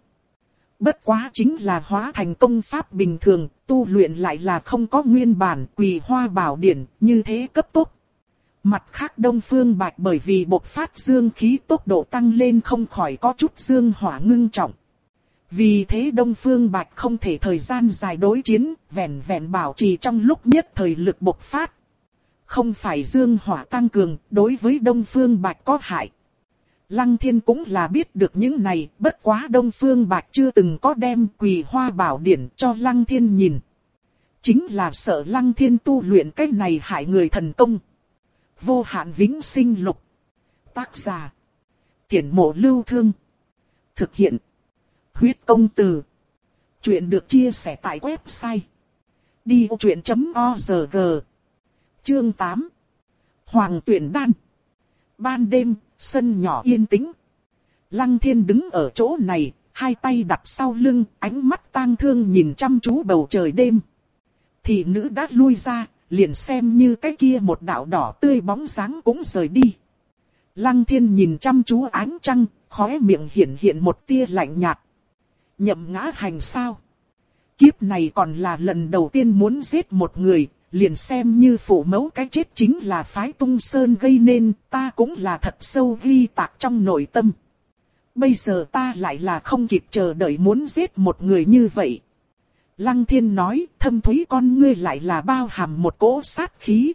Bất quá chính là hóa thành công pháp bình thường, tu luyện lại là không có nguyên bản quỳ hoa bảo điển, như thế cấp tốc. Mặt khác Đông Phương Bạch bởi vì bộc phát dương khí tốc độ tăng lên không khỏi có chút dương hỏa ngưng trọng. Vì thế Đông Phương Bạch không thể thời gian dài đối chiến, vẹn vẹn bảo trì trong lúc nhất thời lực bộc phát. không phải dương hỏa tăng cường, đối với Đông Phương Bạch có hại. Lăng thiên cũng là biết được những này, bất quá Đông Phương Bạch chưa từng có đem quỳ hoa bảo điển cho Lăng thiên nhìn. Chính là sợ Lăng thiên tu luyện cái này hại người thần công. Vô hạn vĩnh sinh lục. Tác giả. Thiển mộ lưu thương. Thực hiện. Huyết công từ. Chuyện được chia sẻ tại website. Đi vô chuyện.org Chương 8 Hoàng tuyển đan Ban đêm, sân nhỏ yên tĩnh. Lăng thiên đứng ở chỗ này, hai tay đặt sau lưng, ánh mắt tang thương nhìn chăm chú bầu trời đêm. Thị nữ đã lui ra, liền xem như cái kia một đạo đỏ tươi bóng dáng cũng rời đi. Lăng thiên nhìn chăm chú ánh trăng, khóe miệng hiện hiện một tia lạnh nhạt. Nhậm ngã hành sao? Kiếp này còn là lần đầu tiên muốn giết một người, liền xem như phụ mẫu cái chết chính là phái tung sơn gây nên, ta cũng là thật sâu ghi tạc trong nội tâm. Bây giờ ta lại là không kịp chờ đợi muốn giết một người như vậy. Lăng thiên nói, thâm thúy con ngươi lại là bao hàm một cỗ sát khí.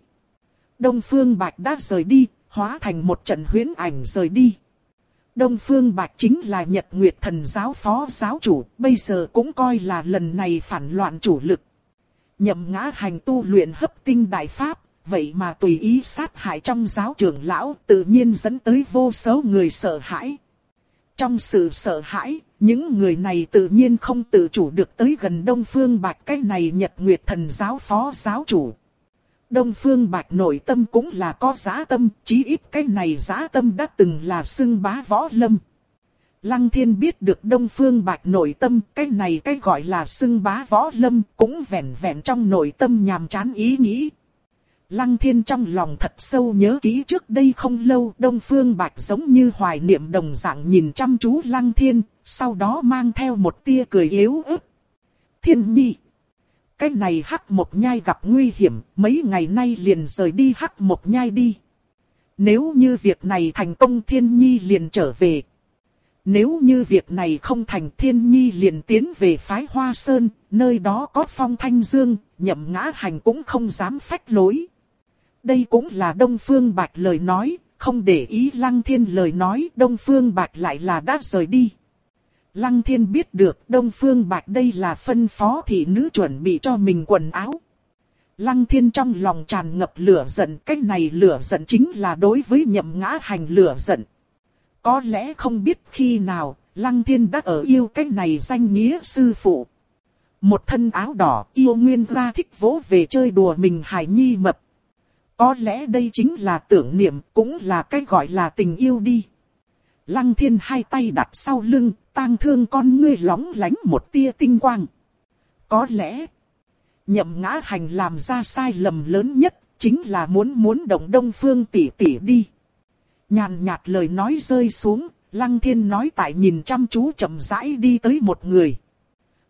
Đông Phương Bạch đã rời đi, hóa thành một trận huyễn ảnh rời đi. Đông Phương Bạch chính là Nhật Nguyệt Thần giáo phó giáo chủ, bây giờ cũng coi là lần này phản loạn chủ lực. Nhậm ngã hành tu luyện hấp tinh đại pháp, vậy mà tùy ý sát hại trong giáo trưởng lão tự nhiên dẫn tới vô số người sợ hãi. Trong sự sợ hãi, những người này tự nhiên không tự chủ được tới gần Đông Phương Bạch cái này Nhật Nguyệt Thần giáo phó giáo chủ. Đông Phương Bạch nội tâm cũng là có giá tâm, chí ít cái này giá tâm đã từng là xưng bá võ lâm. Lăng thiên biết được Đông Phương Bạch nội tâm, cái này cái gọi là xưng bá võ lâm, cũng vẹn vẹn trong nội tâm nhàm chán ý nghĩ. Lăng thiên trong lòng thật sâu nhớ kỹ trước đây không lâu Đông Phương Bạch giống như hoài niệm đồng dạng nhìn chăm chú Lăng thiên, sau đó mang theo một tia cười yếu ớt. Thiên nhi! Cái này hắc một nhai gặp nguy hiểm, mấy ngày nay liền rời đi hắc một nhai đi. Nếu như việc này thành công thiên nhi liền trở về. Nếu như việc này không thành thiên nhi liền tiến về phái hoa sơn, nơi đó có phong thanh dương, nhậm ngã hành cũng không dám phách lối. Đây cũng là Đông Phương Bạch lời nói, không để ý Lăng Thiên lời nói, Đông Phương Bạch lại là đã rời đi. Lăng thiên biết được Đông Phương Bạch đây là phân phó thị nữ chuẩn bị cho mình quần áo. Lăng thiên trong lòng tràn ngập lửa giận, cách này lửa giận chính là đối với nhậm ngã hành lửa giận. Có lẽ không biết khi nào, Lăng thiên đã ở yêu cái này danh nghĩa sư phụ. Một thân áo đỏ yêu nguyên ra thích vỗ về chơi đùa mình hài nhi mập. Có lẽ đây chính là tưởng niệm, cũng là cái gọi là tình yêu đi. Lăng thiên hai tay đặt sau lưng, tang thương con ngươi lóng lánh một tia tinh quang. Có lẽ, nhậm ngã hành làm ra sai lầm lớn nhất, chính là muốn muốn động đông phương tỷ tỷ đi. Nhàn nhạt lời nói rơi xuống, lăng thiên nói tại nhìn chăm chú chậm rãi đi tới một người.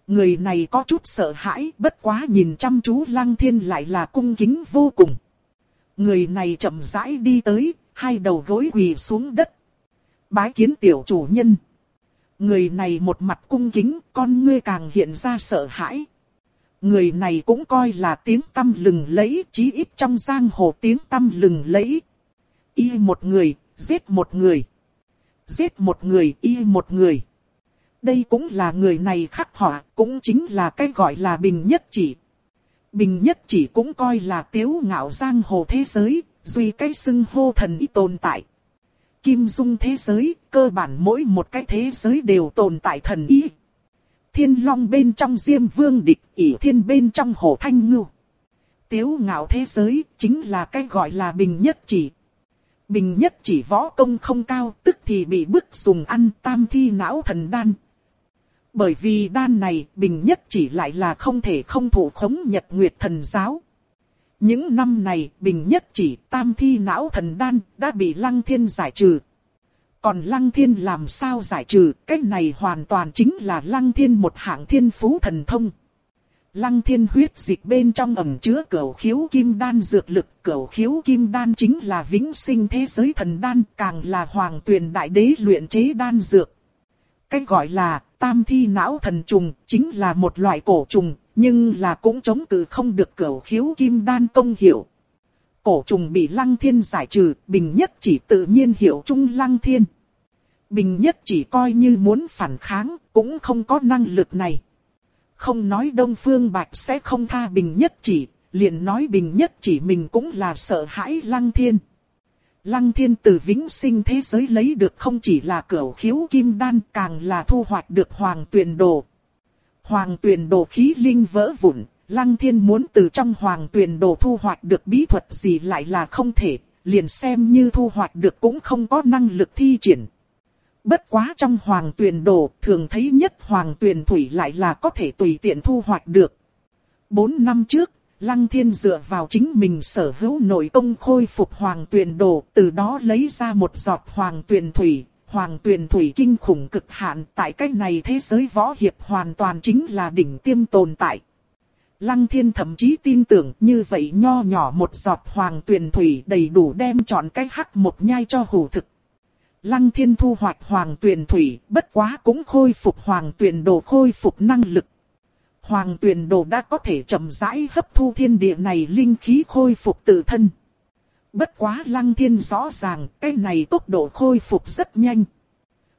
Người này có chút sợ hãi, bất quá nhìn chăm chú lăng thiên lại là cung kính vô cùng. Người này chậm rãi đi tới, hai đầu gối quỳ xuống đất. Bái kiến tiểu chủ nhân. Người này một mặt cung kính, con ngươi càng hiện ra sợ hãi. Người này cũng coi là tiếng tâm lừng lẫy, chí ít trong giang hồ tiếng tâm lừng lẫy. Y một người, giết một người. Giết một người, y một người. Đây cũng là người này khắc họa, cũng chính là cái gọi là bình nhất chỉ. Bình nhất chỉ cũng coi là tiếu ngạo giang hồ thế giới, duy cái xưng hô thần ý tồn tại kim dung thế giới, cơ bản mỗi một cái thế giới đều tồn tại thần ý. Thiên long bên trong diêm vương địch, ỷ thiên bên trong hồ thanh ngưu. Tiếu ngạo thế giới, chính là cái gọi là bình nhất chỉ. Bình nhất chỉ võ công không cao, tức thì bị bức dùng ăn tam thi não thần đan. Bởi vì đan này, bình nhất chỉ lại là không thể không thủ khống nhật nguyệt thần giáo. Những năm này, Bình Nhất chỉ tam thi não thần đan đã bị Lăng Thiên giải trừ. Còn Lăng Thiên làm sao giải trừ, cái này hoàn toàn chính là Lăng Thiên một hạng thiên phú thần thông. Lăng thiên huyết dịch bên trong ẩm chứa cửu khiếu kim đan dược lực. Cửu khiếu kim đan chính là vĩnh sinh thế giới thần đan, càng là hoàng tuyển đại đế luyện chế đan dược. Cách gọi là tam thi não thần trùng, chính là một loại cổ trùng, nhưng là cũng chống cự không được cửu khiếu kim đan công hiệu. cổ trùng bị lăng thiên giải trừ, bình nhất chỉ tự nhiên hiểu chung lăng thiên. Bình nhất chỉ coi như muốn phản kháng, cũng không có năng lực này. Không nói Đông Phương Bạch sẽ không tha bình nhất chỉ, liền nói bình nhất chỉ mình cũng là sợ hãi lăng thiên. Lăng thiên từ vĩnh sinh thế giới lấy được không chỉ là cửu khiếu kim đan càng là thu hoạch được hoàng tuyển đồ. Hoàng tuyển đồ khí linh vỡ vụn, lăng thiên muốn từ trong hoàng tuyển đồ thu hoạch được bí thuật gì lại là không thể, liền xem như thu hoạch được cũng không có năng lực thi triển. Bất quá trong hoàng tuyển đồ thường thấy nhất hoàng tuyển thủy lại là có thể tùy tiện thu hoạch được. Bốn năm trước, Lăng thiên dựa vào chính mình sở hữu nội công khôi phục hoàng tuyền đồ, từ đó lấy ra một giọt hoàng tuyền thủy. Hoàng tuyền thủy kinh khủng cực hạn tại cách này thế giới võ hiệp hoàn toàn chính là đỉnh tiêm tồn tại. Lăng thiên thậm chí tin tưởng như vậy nho nhỏ một giọt hoàng tuyền thủy đầy đủ đem chọn cái hắc một nhai cho hủ thực. Lăng thiên thu hoạch hoàng tuyền thủy bất quá cũng khôi phục hoàng tuyền đồ khôi phục năng lực. Hoàng tuyển đồ đã có thể chậm rãi hấp thu thiên địa này linh khí khôi phục tự thân. Bất quá lăng thiên rõ ràng cái này tốc độ khôi phục rất nhanh.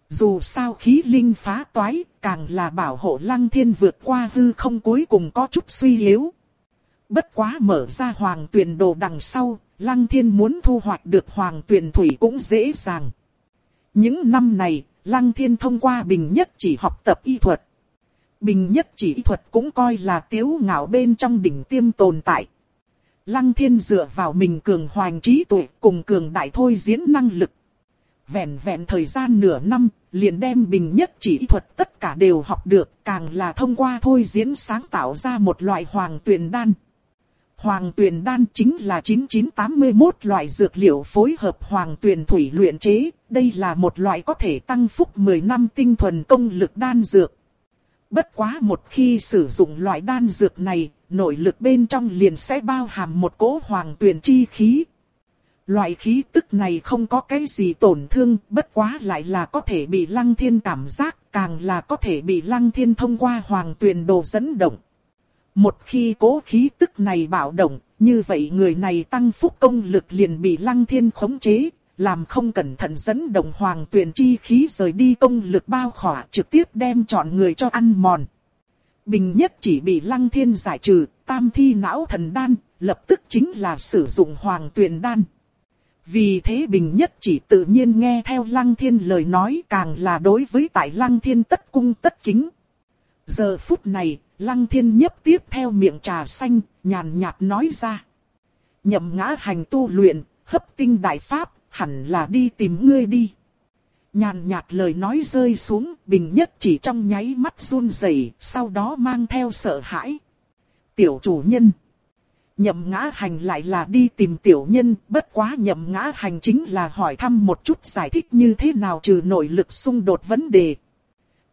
Dù sao khí linh phá toái, càng là bảo hộ lăng thiên vượt qua hư không cuối cùng có chút suy yếu. Bất quá mở ra hoàng tuyển đồ đằng sau, lăng thiên muốn thu hoạch được hoàng tuyển thủy cũng dễ dàng. Những năm này, lăng thiên thông qua bình nhất chỉ học tập y thuật. Bình nhất chỉ y thuật cũng coi là tiếu ngạo bên trong đỉnh tiêm tồn tại. Lăng thiên dựa vào mình cường hoành trí tuệ cùng cường đại thôi diễn năng lực. Vẹn vẹn thời gian nửa năm, liền đem bình nhất chỉ y thuật tất cả đều học được, càng là thông qua thôi diễn sáng tạo ra một loại hoàng tuyển đan. Hoàng tuyển đan chính là 9981 loại dược liệu phối hợp hoàng tuyển thủy luyện chế, đây là một loại có thể tăng phúc 10 năm tinh thuần công lực đan dược. Bất quá một khi sử dụng loại đan dược này, nội lực bên trong liền sẽ bao hàm một cỗ hoàng tuyển chi khí. Loại khí tức này không có cái gì tổn thương, bất quá lại là có thể bị lăng thiên cảm giác, càng là có thể bị lăng thiên thông qua hoàng tuyển đồ dẫn động. Một khi cố khí tức này bạo động, như vậy người này tăng phúc công lực liền bị lăng thiên khống chế, làm không cẩn thận dẫn đồng hoàng tuyển chi khí rời đi công lực bao khỏa trực tiếp đem chọn người cho ăn mòn. Bình nhất chỉ bị lăng thiên giải trừ, tam thi não thần đan, lập tức chính là sử dụng hoàng tuyển đan. Vì thế Bình Nhất chỉ tự nhiên nghe theo Lăng Thiên lời nói càng là đối với tại Lăng Thiên tất cung tất kính. Giờ phút này, Lăng Thiên nhấp tiếp theo miệng trà xanh, nhàn nhạt nói ra. Nhậm ngã hành tu luyện, hấp tinh đại pháp, hẳn là đi tìm ngươi đi. Nhàn nhạt lời nói rơi xuống, bình nhất chỉ trong nháy mắt run rẩy, sau đó mang theo sợ hãi. Tiểu chủ nhân. Nhậm ngã hành lại là đi tìm tiểu nhân, bất quá nhậm ngã hành chính là hỏi thăm một chút giải thích như thế nào trừ nội lực xung đột vấn đề.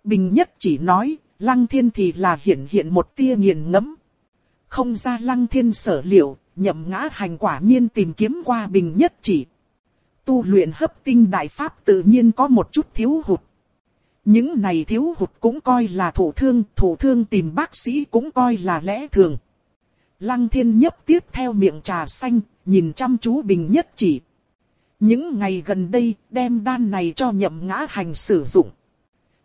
Bình nhất chỉ nói, lăng thiên thì là hiện hiện một tia nghiền ngẫm Không ra lăng thiên sở liệu, nhậm ngã hành quả nhiên tìm kiếm qua bình nhất chỉ, tu luyện hấp tinh đại pháp tự nhiên có một chút thiếu hụt. Những này thiếu hụt cũng coi là thủ thương, thủ thương tìm bác sĩ cũng coi là lẽ thường. Lăng thiên nhấp tiếp theo miệng trà xanh, nhìn chăm chú bình nhất chỉ. Những ngày gần đây, đem đan này cho nhậm ngã hành sử dụng.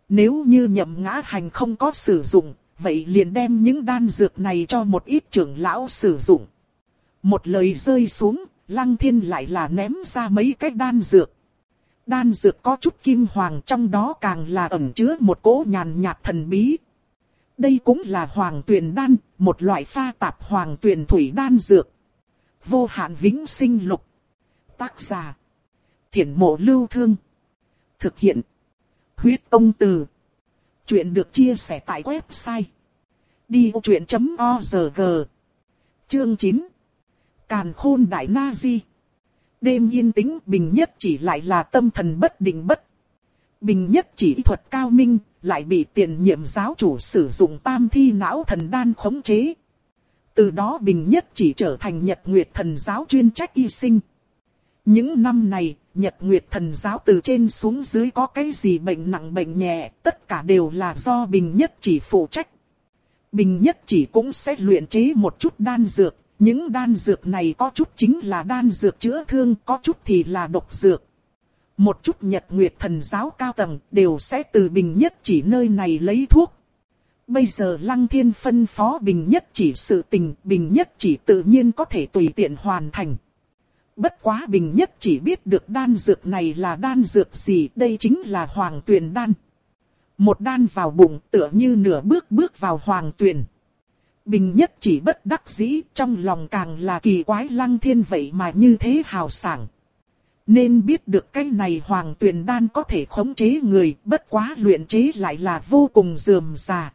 Nếu như nhậm ngã hành không có sử dụng, vậy liền đem những đan dược này cho một ít trưởng lão sử dụng. Một lời rơi xuống, Lăng thiên lại là ném ra mấy cái đan dược. Đan dược có chút kim hoàng trong đó càng là ẩn chứa một cỗ nhàn nhạt thần bí. Đây cũng là hoàng tuyền đan, một loại pha tạp hoàng tuyền thủy đan dược. Vô hạn vĩnh sinh lục. Tác giả. Thiển mộ lưu thương. Thực hiện. Huyết công từ. Chuyện được chia sẻ tại website. Đi vô chuyện.org Chương 9 Càn khôn đại na di. Đêm yên tĩnh bình nhất chỉ lại là tâm thần bất định bất. Bình nhất chỉ thuật cao minh, lại bị tiền nhiệm giáo chủ sử dụng tam thi não thần đan khống chế. Từ đó bình nhất chỉ trở thành nhật nguyệt thần giáo chuyên trách y sinh. Những năm này, nhật nguyệt thần giáo từ trên xuống dưới có cái gì bệnh nặng bệnh nhẹ, tất cả đều là do bình nhất chỉ phụ trách. Bình nhất chỉ cũng sẽ luyện chế một chút đan dược, những đan dược này có chút chính là đan dược chữa thương, có chút thì là độc dược. Một chút nhật nguyệt thần giáo cao tầng đều sẽ từ bình nhất chỉ nơi này lấy thuốc. Bây giờ Lăng Thiên phân phó bình nhất chỉ sự tình, bình nhất chỉ tự nhiên có thể tùy tiện hoàn thành. Bất quá bình nhất chỉ biết được đan dược này là đan dược gì, đây chính là hoàng tuyền đan. Một đan vào bụng tựa như nửa bước bước vào hoàng tuyền. Bình nhất chỉ bất đắc dĩ, trong lòng càng là kỳ quái lăng thiên vậy mà như thế hào sảng. Nên biết được cái này hoàng tuyền đan có thể khống chế người, bất quá luyện chế lại là vô cùng dườm già.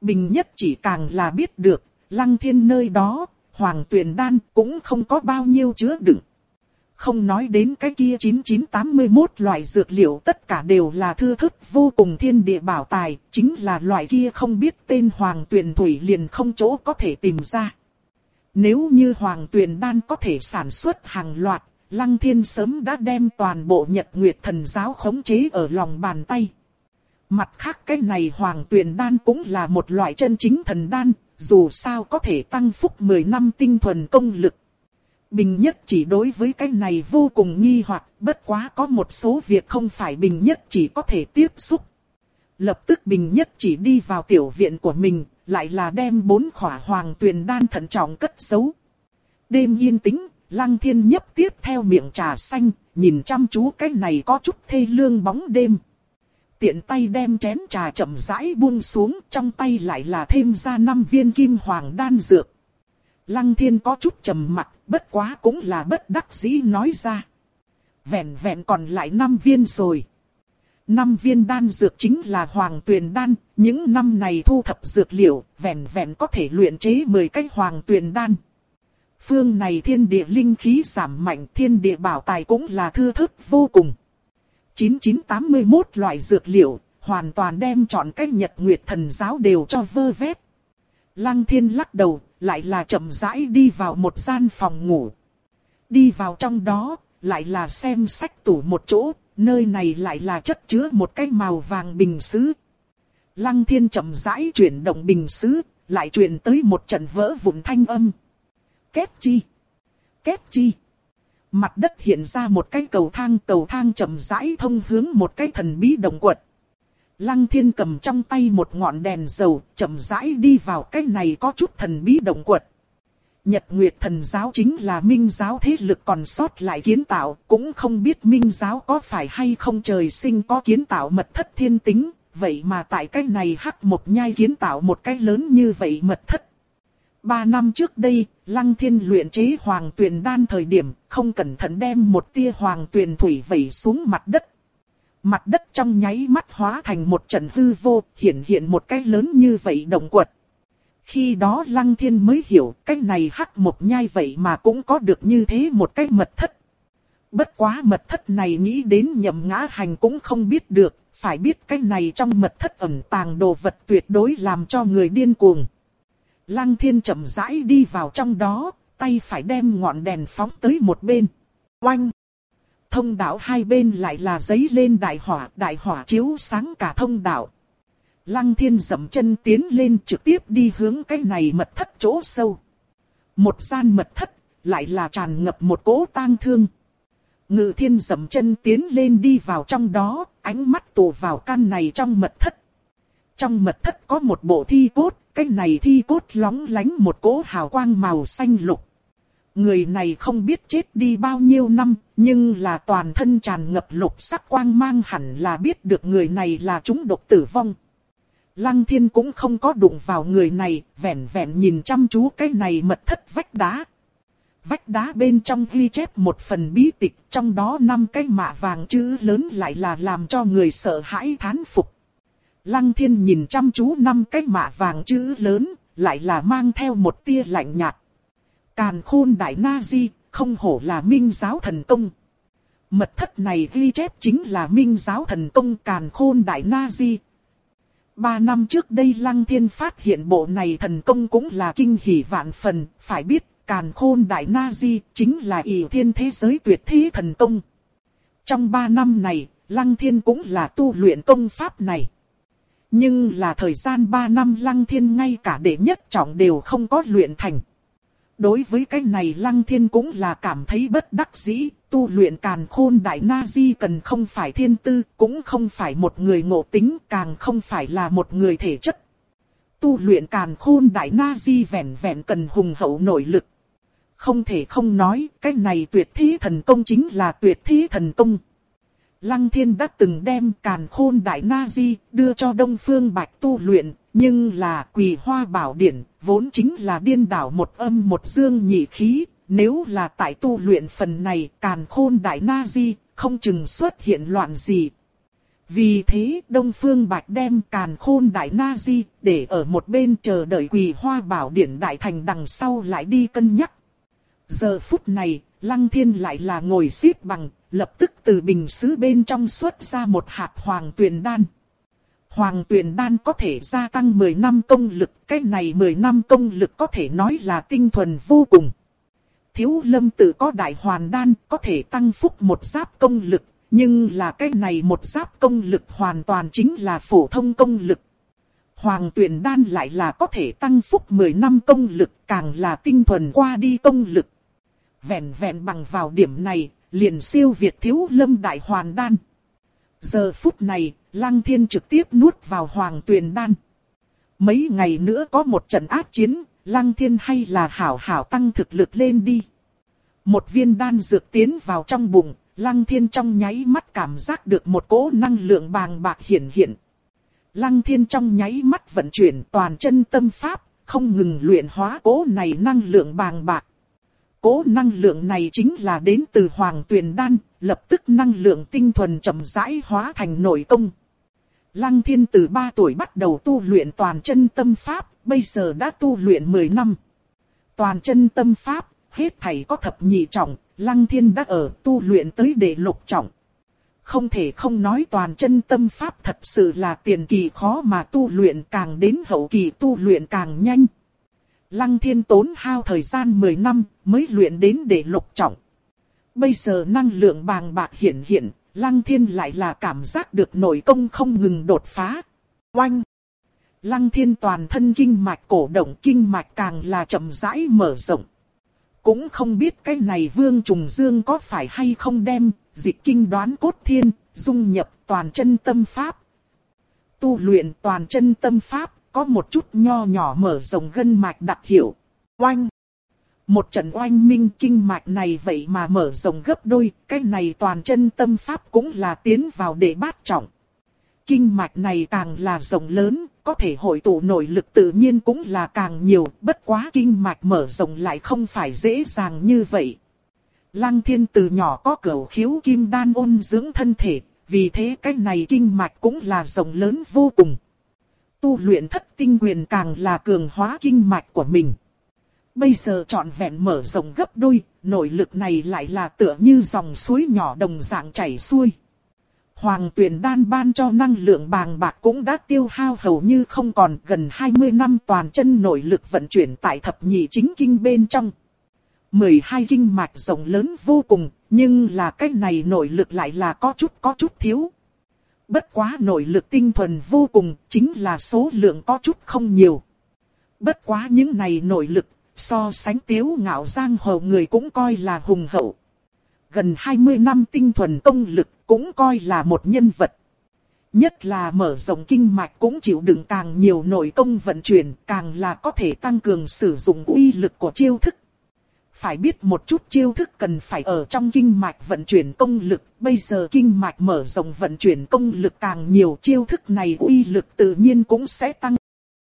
Bình nhất chỉ càng là biết được, lăng thiên nơi đó, hoàng tuyền đan cũng không có bao nhiêu chứa đựng. Không nói đến cái kia 9981 loại dược liệu tất cả đều là thư thức vô cùng thiên địa bảo tài, chính là loại kia không biết tên hoàng tuyền thủy liền không chỗ có thể tìm ra. Nếu như hoàng tuyền đan có thể sản xuất hàng loạt, Lăng Thiên sớm đã đem toàn bộ Nhật Nguyệt thần giáo khống chế ở lòng bàn tay. Mặt khác cái này hoàng tuyền đan cũng là một loại chân chính thần đan, dù sao có thể tăng phúc 10 năm tinh thuần công lực. Bình nhất chỉ đối với cái này vô cùng nghi hoặc, bất quá có một số việc không phải bình nhất chỉ có thể tiếp xúc. Lập tức bình nhất chỉ đi vào tiểu viện của mình, lại là đem bốn khỏa hoàng tuyền đan thận trọng cất giấu. Đêm yên tĩnh, lăng thiên nhấp tiếp theo miệng trà xanh, nhìn chăm chú cái này có chút thê lương bóng đêm. Tiện tay đem chén trà chậm rãi buông xuống, trong tay lại là thêm ra năm viên kim hoàng đan dược. Lăng thiên có chút trầm mặt, bất quá cũng là bất đắc dĩ nói ra. Vẹn vẹn còn lại năm viên rồi. Năm viên đan dược chính là hoàng tuyền đan, những năm này thu thập dược liệu, vẹn vẹn có thể luyện chế 10 cái hoàng tuyền đan. Phương này thiên địa linh khí giảm mạnh, thiên địa bảo tài cũng là thư thức vô cùng. 9981 loại dược liệu, hoàn toàn đem chọn cách nhật nguyệt thần giáo đều cho vơ vét. Lăng thiên lắc đầu, lại là chậm rãi đi vào một gian phòng ngủ. Đi vào trong đó, lại là xem sách tủ một chỗ, nơi này lại là chất chứa một cái màu vàng bình sứ. Lăng thiên chậm rãi chuyển động bình sứ, lại chuyển tới một trận vỡ vụn thanh âm. Kết chi? Kết chi? Mặt đất hiện ra một cái cầu thang, cầu thang chậm rãi thông hướng một cái thần bí đồng quật. Lăng thiên cầm trong tay một ngọn đèn dầu, chậm rãi đi vào cái này có chút thần bí động quật. Nhật Nguyệt thần giáo chính là minh giáo thế lực còn sót lại kiến tạo, cũng không biết minh giáo có phải hay không trời sinh có kiến tạo mật thất thiên tính, vậy mà tại cái này hắc một nhai kiến tạo một cái lớn như vậy mật thất. Ba năm trước đây, Lăng Thiên luyện chế hoàng tuyền đan thời điểm, không cẩn thận đem một tia hoàng tuyền thủy vẩy xuống mặt đất. Mặt đất trong nháy mắt hóa thành một trận hư vô, hiện hiện một cái lớn như vậy động quật. Khi đó Lăng Thiên mới hiểu cái này hắc một nhai vậy mà cũng có được như thế một cái mật thất. Bất quá mật thất này nghĩ đến nhậm ngã hành cũng không biết được, phải biết cái này trong mật thất ẩn tàng đồ vật tuyệt đối làm cho người điên cuồng. Lăng thiên chậm rãi đi vào trong đó, tay phải đem ngọn đèn phóng tới một bên. Oanh! Thông đạo hai bên lại là giấy lên đại hỏa, đại hỏa chiếu sáng cả thông đạo. Lăng thiên dậm chân tiến lên trực tiếp đi hướng cái này mật thất chỗ sâu. Một gian mật thất, lại là tràn ngập một cỗ tang thương. Ngự thiên dậm chân tiến lên đi vào trong đó, ánh mắt tụ vào căn này trong mật thất. Trong mật thất có một bộ thi cốt, cái này thi cốt lóng lánh một cỗ hào quang màu xanh lục. Người này không biết chết đi bao nhiêu năm, nhưng là toàn thân tràn ngập lục sắc quang mang hẳn là biết được người này là chúng độc tử vong. Lăng thiên cũng không có đụng vào người này, vẻn vẹn nhìn chăm chú cái này mật thất vách đá. Vách đá bên trong ghi chép một phần bí tịch, trong đó năm cái mạ vàng chữ lớn lại là làm cho người sợ hãi thán phục. Lăng thiên nhìn chăm chú năm cái mạ vàng chữ lớn, lại là mang theo một tia lạnh nhạt. Càn khôn đại na di, không hổ là minh giáo thần công. Mật thất này ghi chép chính là minh giáo thần công càn khôn đại na di. Ba năm trước đây Lăng Thiên phát hiện bộ này thần công cũng là kinh hỉ vạn phần, phải biết càn khôn đại na di chính là ỷ thiên thế giới tuyệt thế thần công. Trong ba năm này, Lăng Thiên cũng là tu luyện công pháp này. Nhưng là thời gian ba năm lăng thiên ngay cả đệ nhất trọng đều không có luyện thành. Đối với cái này Lăng Thiên cũng là cảm thấy bất đắc dĩ, tu luyện càn khôn đại na di cần không phải thiên tư, cũng không phải một người ngộ tính, càng không phải là một người thể chất. Tu luyện càn khôn đại na di vẹn vẹn cần hùng hậu nội lực. Không thể không nói, cái này tuyệt thế thần công chính là tuyệt thế thần công. Lăng thiên đã từng đem càn khôn đại na di đưa cho Đông Phương Bạch tu luyện, nhưng là quỳ hoa bảo điển, vốn chính là điên đảo một âm một dương nhị khí, nếu là tại tu luyện phần này càn khôn đại na di, không chừng xuất hiện loạn gì. Vì thế Đông Phương Bạch đem càn khôn đại na di để ở một bên chờ đợi quỳ hoa bảo điển đại thành đằng sau lại đi cân nhắc. Giờ phút này, Lăng Thiên lại là ngồi xếp bằng, lập tức từ bình sứ bên trong xuất ra một hạt hoàng tuyền đan. Hoàng tuyền đan có thể gia tăng 10 năm công lực, cái này 10 năm công lực có thể nói là tinh thuần vô cùng. Thiếu lâm tự có đại hoàn đan, có thể tăng phúc một giáp công lực, nhưng là cái này một giáp công lực hoàn toàn chính là phổ thông công lực. Hoàng tuyển đan lại là có thể tăng phúc 10 năm công lực, càng là tinh thuần qua đi công lực. Vẹn vẹn bằng vào điểm này, liền siêu việt thiếu lâm đại hoàn đan. Giờ phút này, Lăng Thiên trực tiếp nuốt vào hoàng tuyền đan. Mấy ngày nữa có một trận ác chiến, Lăng Thiên hay là hảo hảo tăng thực lực lên đi. Một viên đan dược tiến vào trong bụng, Lăng Thiên trong nháy mắt cảm giác được một cỗ năng lượng bàng bạc hiển hiện. Lăng Thiên trong nháy mắt vận chuyển toàn chân tâm pháp, không ngừng luyện hóa cỗ này năng lượng bàng bạc. Cố năng lượng này chính là đến từ Hoàng Tuyền Đan, lập tức năng lượng tinh thuần chậm rãi hóa thành nội công. Lăng Thiên từ 3 tuổi bắt đầu tu luyện toàn chân tâm pháp, bây giờ đã tu luyện 10 năm. Toàn chân tâm pháp, hết thầy có thập nhị trọng, Lăng Thiên đã ở tu luyện tới đệ lục trọng. Không thể không nói toàn chân tâm pháp thật sự là tiền kỳ khó mà tu luyện càng đến hậu kỳ tu luyện càng nhanh. Lăng thiên tốn hao thời gian 10 năm mới luyện đến để lục trọng. Bây giờ năng lượng bàng bạc hiện hiện, lăng thiên lại là cảm giác được nội công không ngừng đột phá. Oanh! Lăng thiên toàn thân kinh mạch cổ động kinh mạch càng là chậm rãi mở rộng. Cũng không biết cái này vương trùng dương có phải hay không đem, dịch kinh đoán cốt thiên, dung nhập toàn chân tâm pháp. Tu luyện toàn chân tâm pháp, có một chút nho nhỏ mở rộng gân mạch đặc hiệu. Oanh! Một trận oanh minh kinh mạch này vậy mà mở rộng gấp đôi, cái này toàn chân tâm pháp cũng là tiến vào để bát trọng. Kinh mạch này càng là rộng lớn, có thể hội tụ nội lực tự nhiên cũng là càng nhiều, bất quá kinh mạch mở rộng lại không phải dễ dàng như vậy. Lăng thiên từ nhỏ có cửu khiếu kim đan ôn dưỡng thân thể, vì thế cái này kinh mạch cũng là rộng lớn vô cùng tu luyện thất tinh quyền càng là cường hóa kinh mạch của mình. Bây giờ trọn vẹn mở rộng gấp đôi, nội lực này lại là tựa như dòng suối nhỏ đồng dạng chảy xuôi. Hoàng tuyển đan ban cho năng lượng bàng bạc cũng đã tiêu hao hầu như không còn gần 20 năm toàn chân nội lực vận chuyển tại thập nhị chính kinh bên trong. 12 kinh mạch rộng lớn vô cùng, nhưng là cách này nội lực lại là có chút có chút thiếu. Bất quá nội lực tinh thuần vô cùng, chính là số lượng có chút không nhiều. Bất quá những này nội lực, so sánh tiếu ngạo giang hồ người cũng coi là hùng hậu. Gần 20 năm tinh thuần công lực cũng coi là một nhân vật. Nhất là mở rộng kinh mạch cũng chịu đựng càng nhiều nội công vận chuyển, càng là có thể tăng cường sử dụng uy lực của chiêu thức phải biết một chút chiêu thức cần phải ở trong kinh mạch vận chuyển công lực, bây giờ kinh mạch mở rộng vận chuyển công lực càng nhiều chiêu thức này uy lực tự nhiên cũng sẽ tăng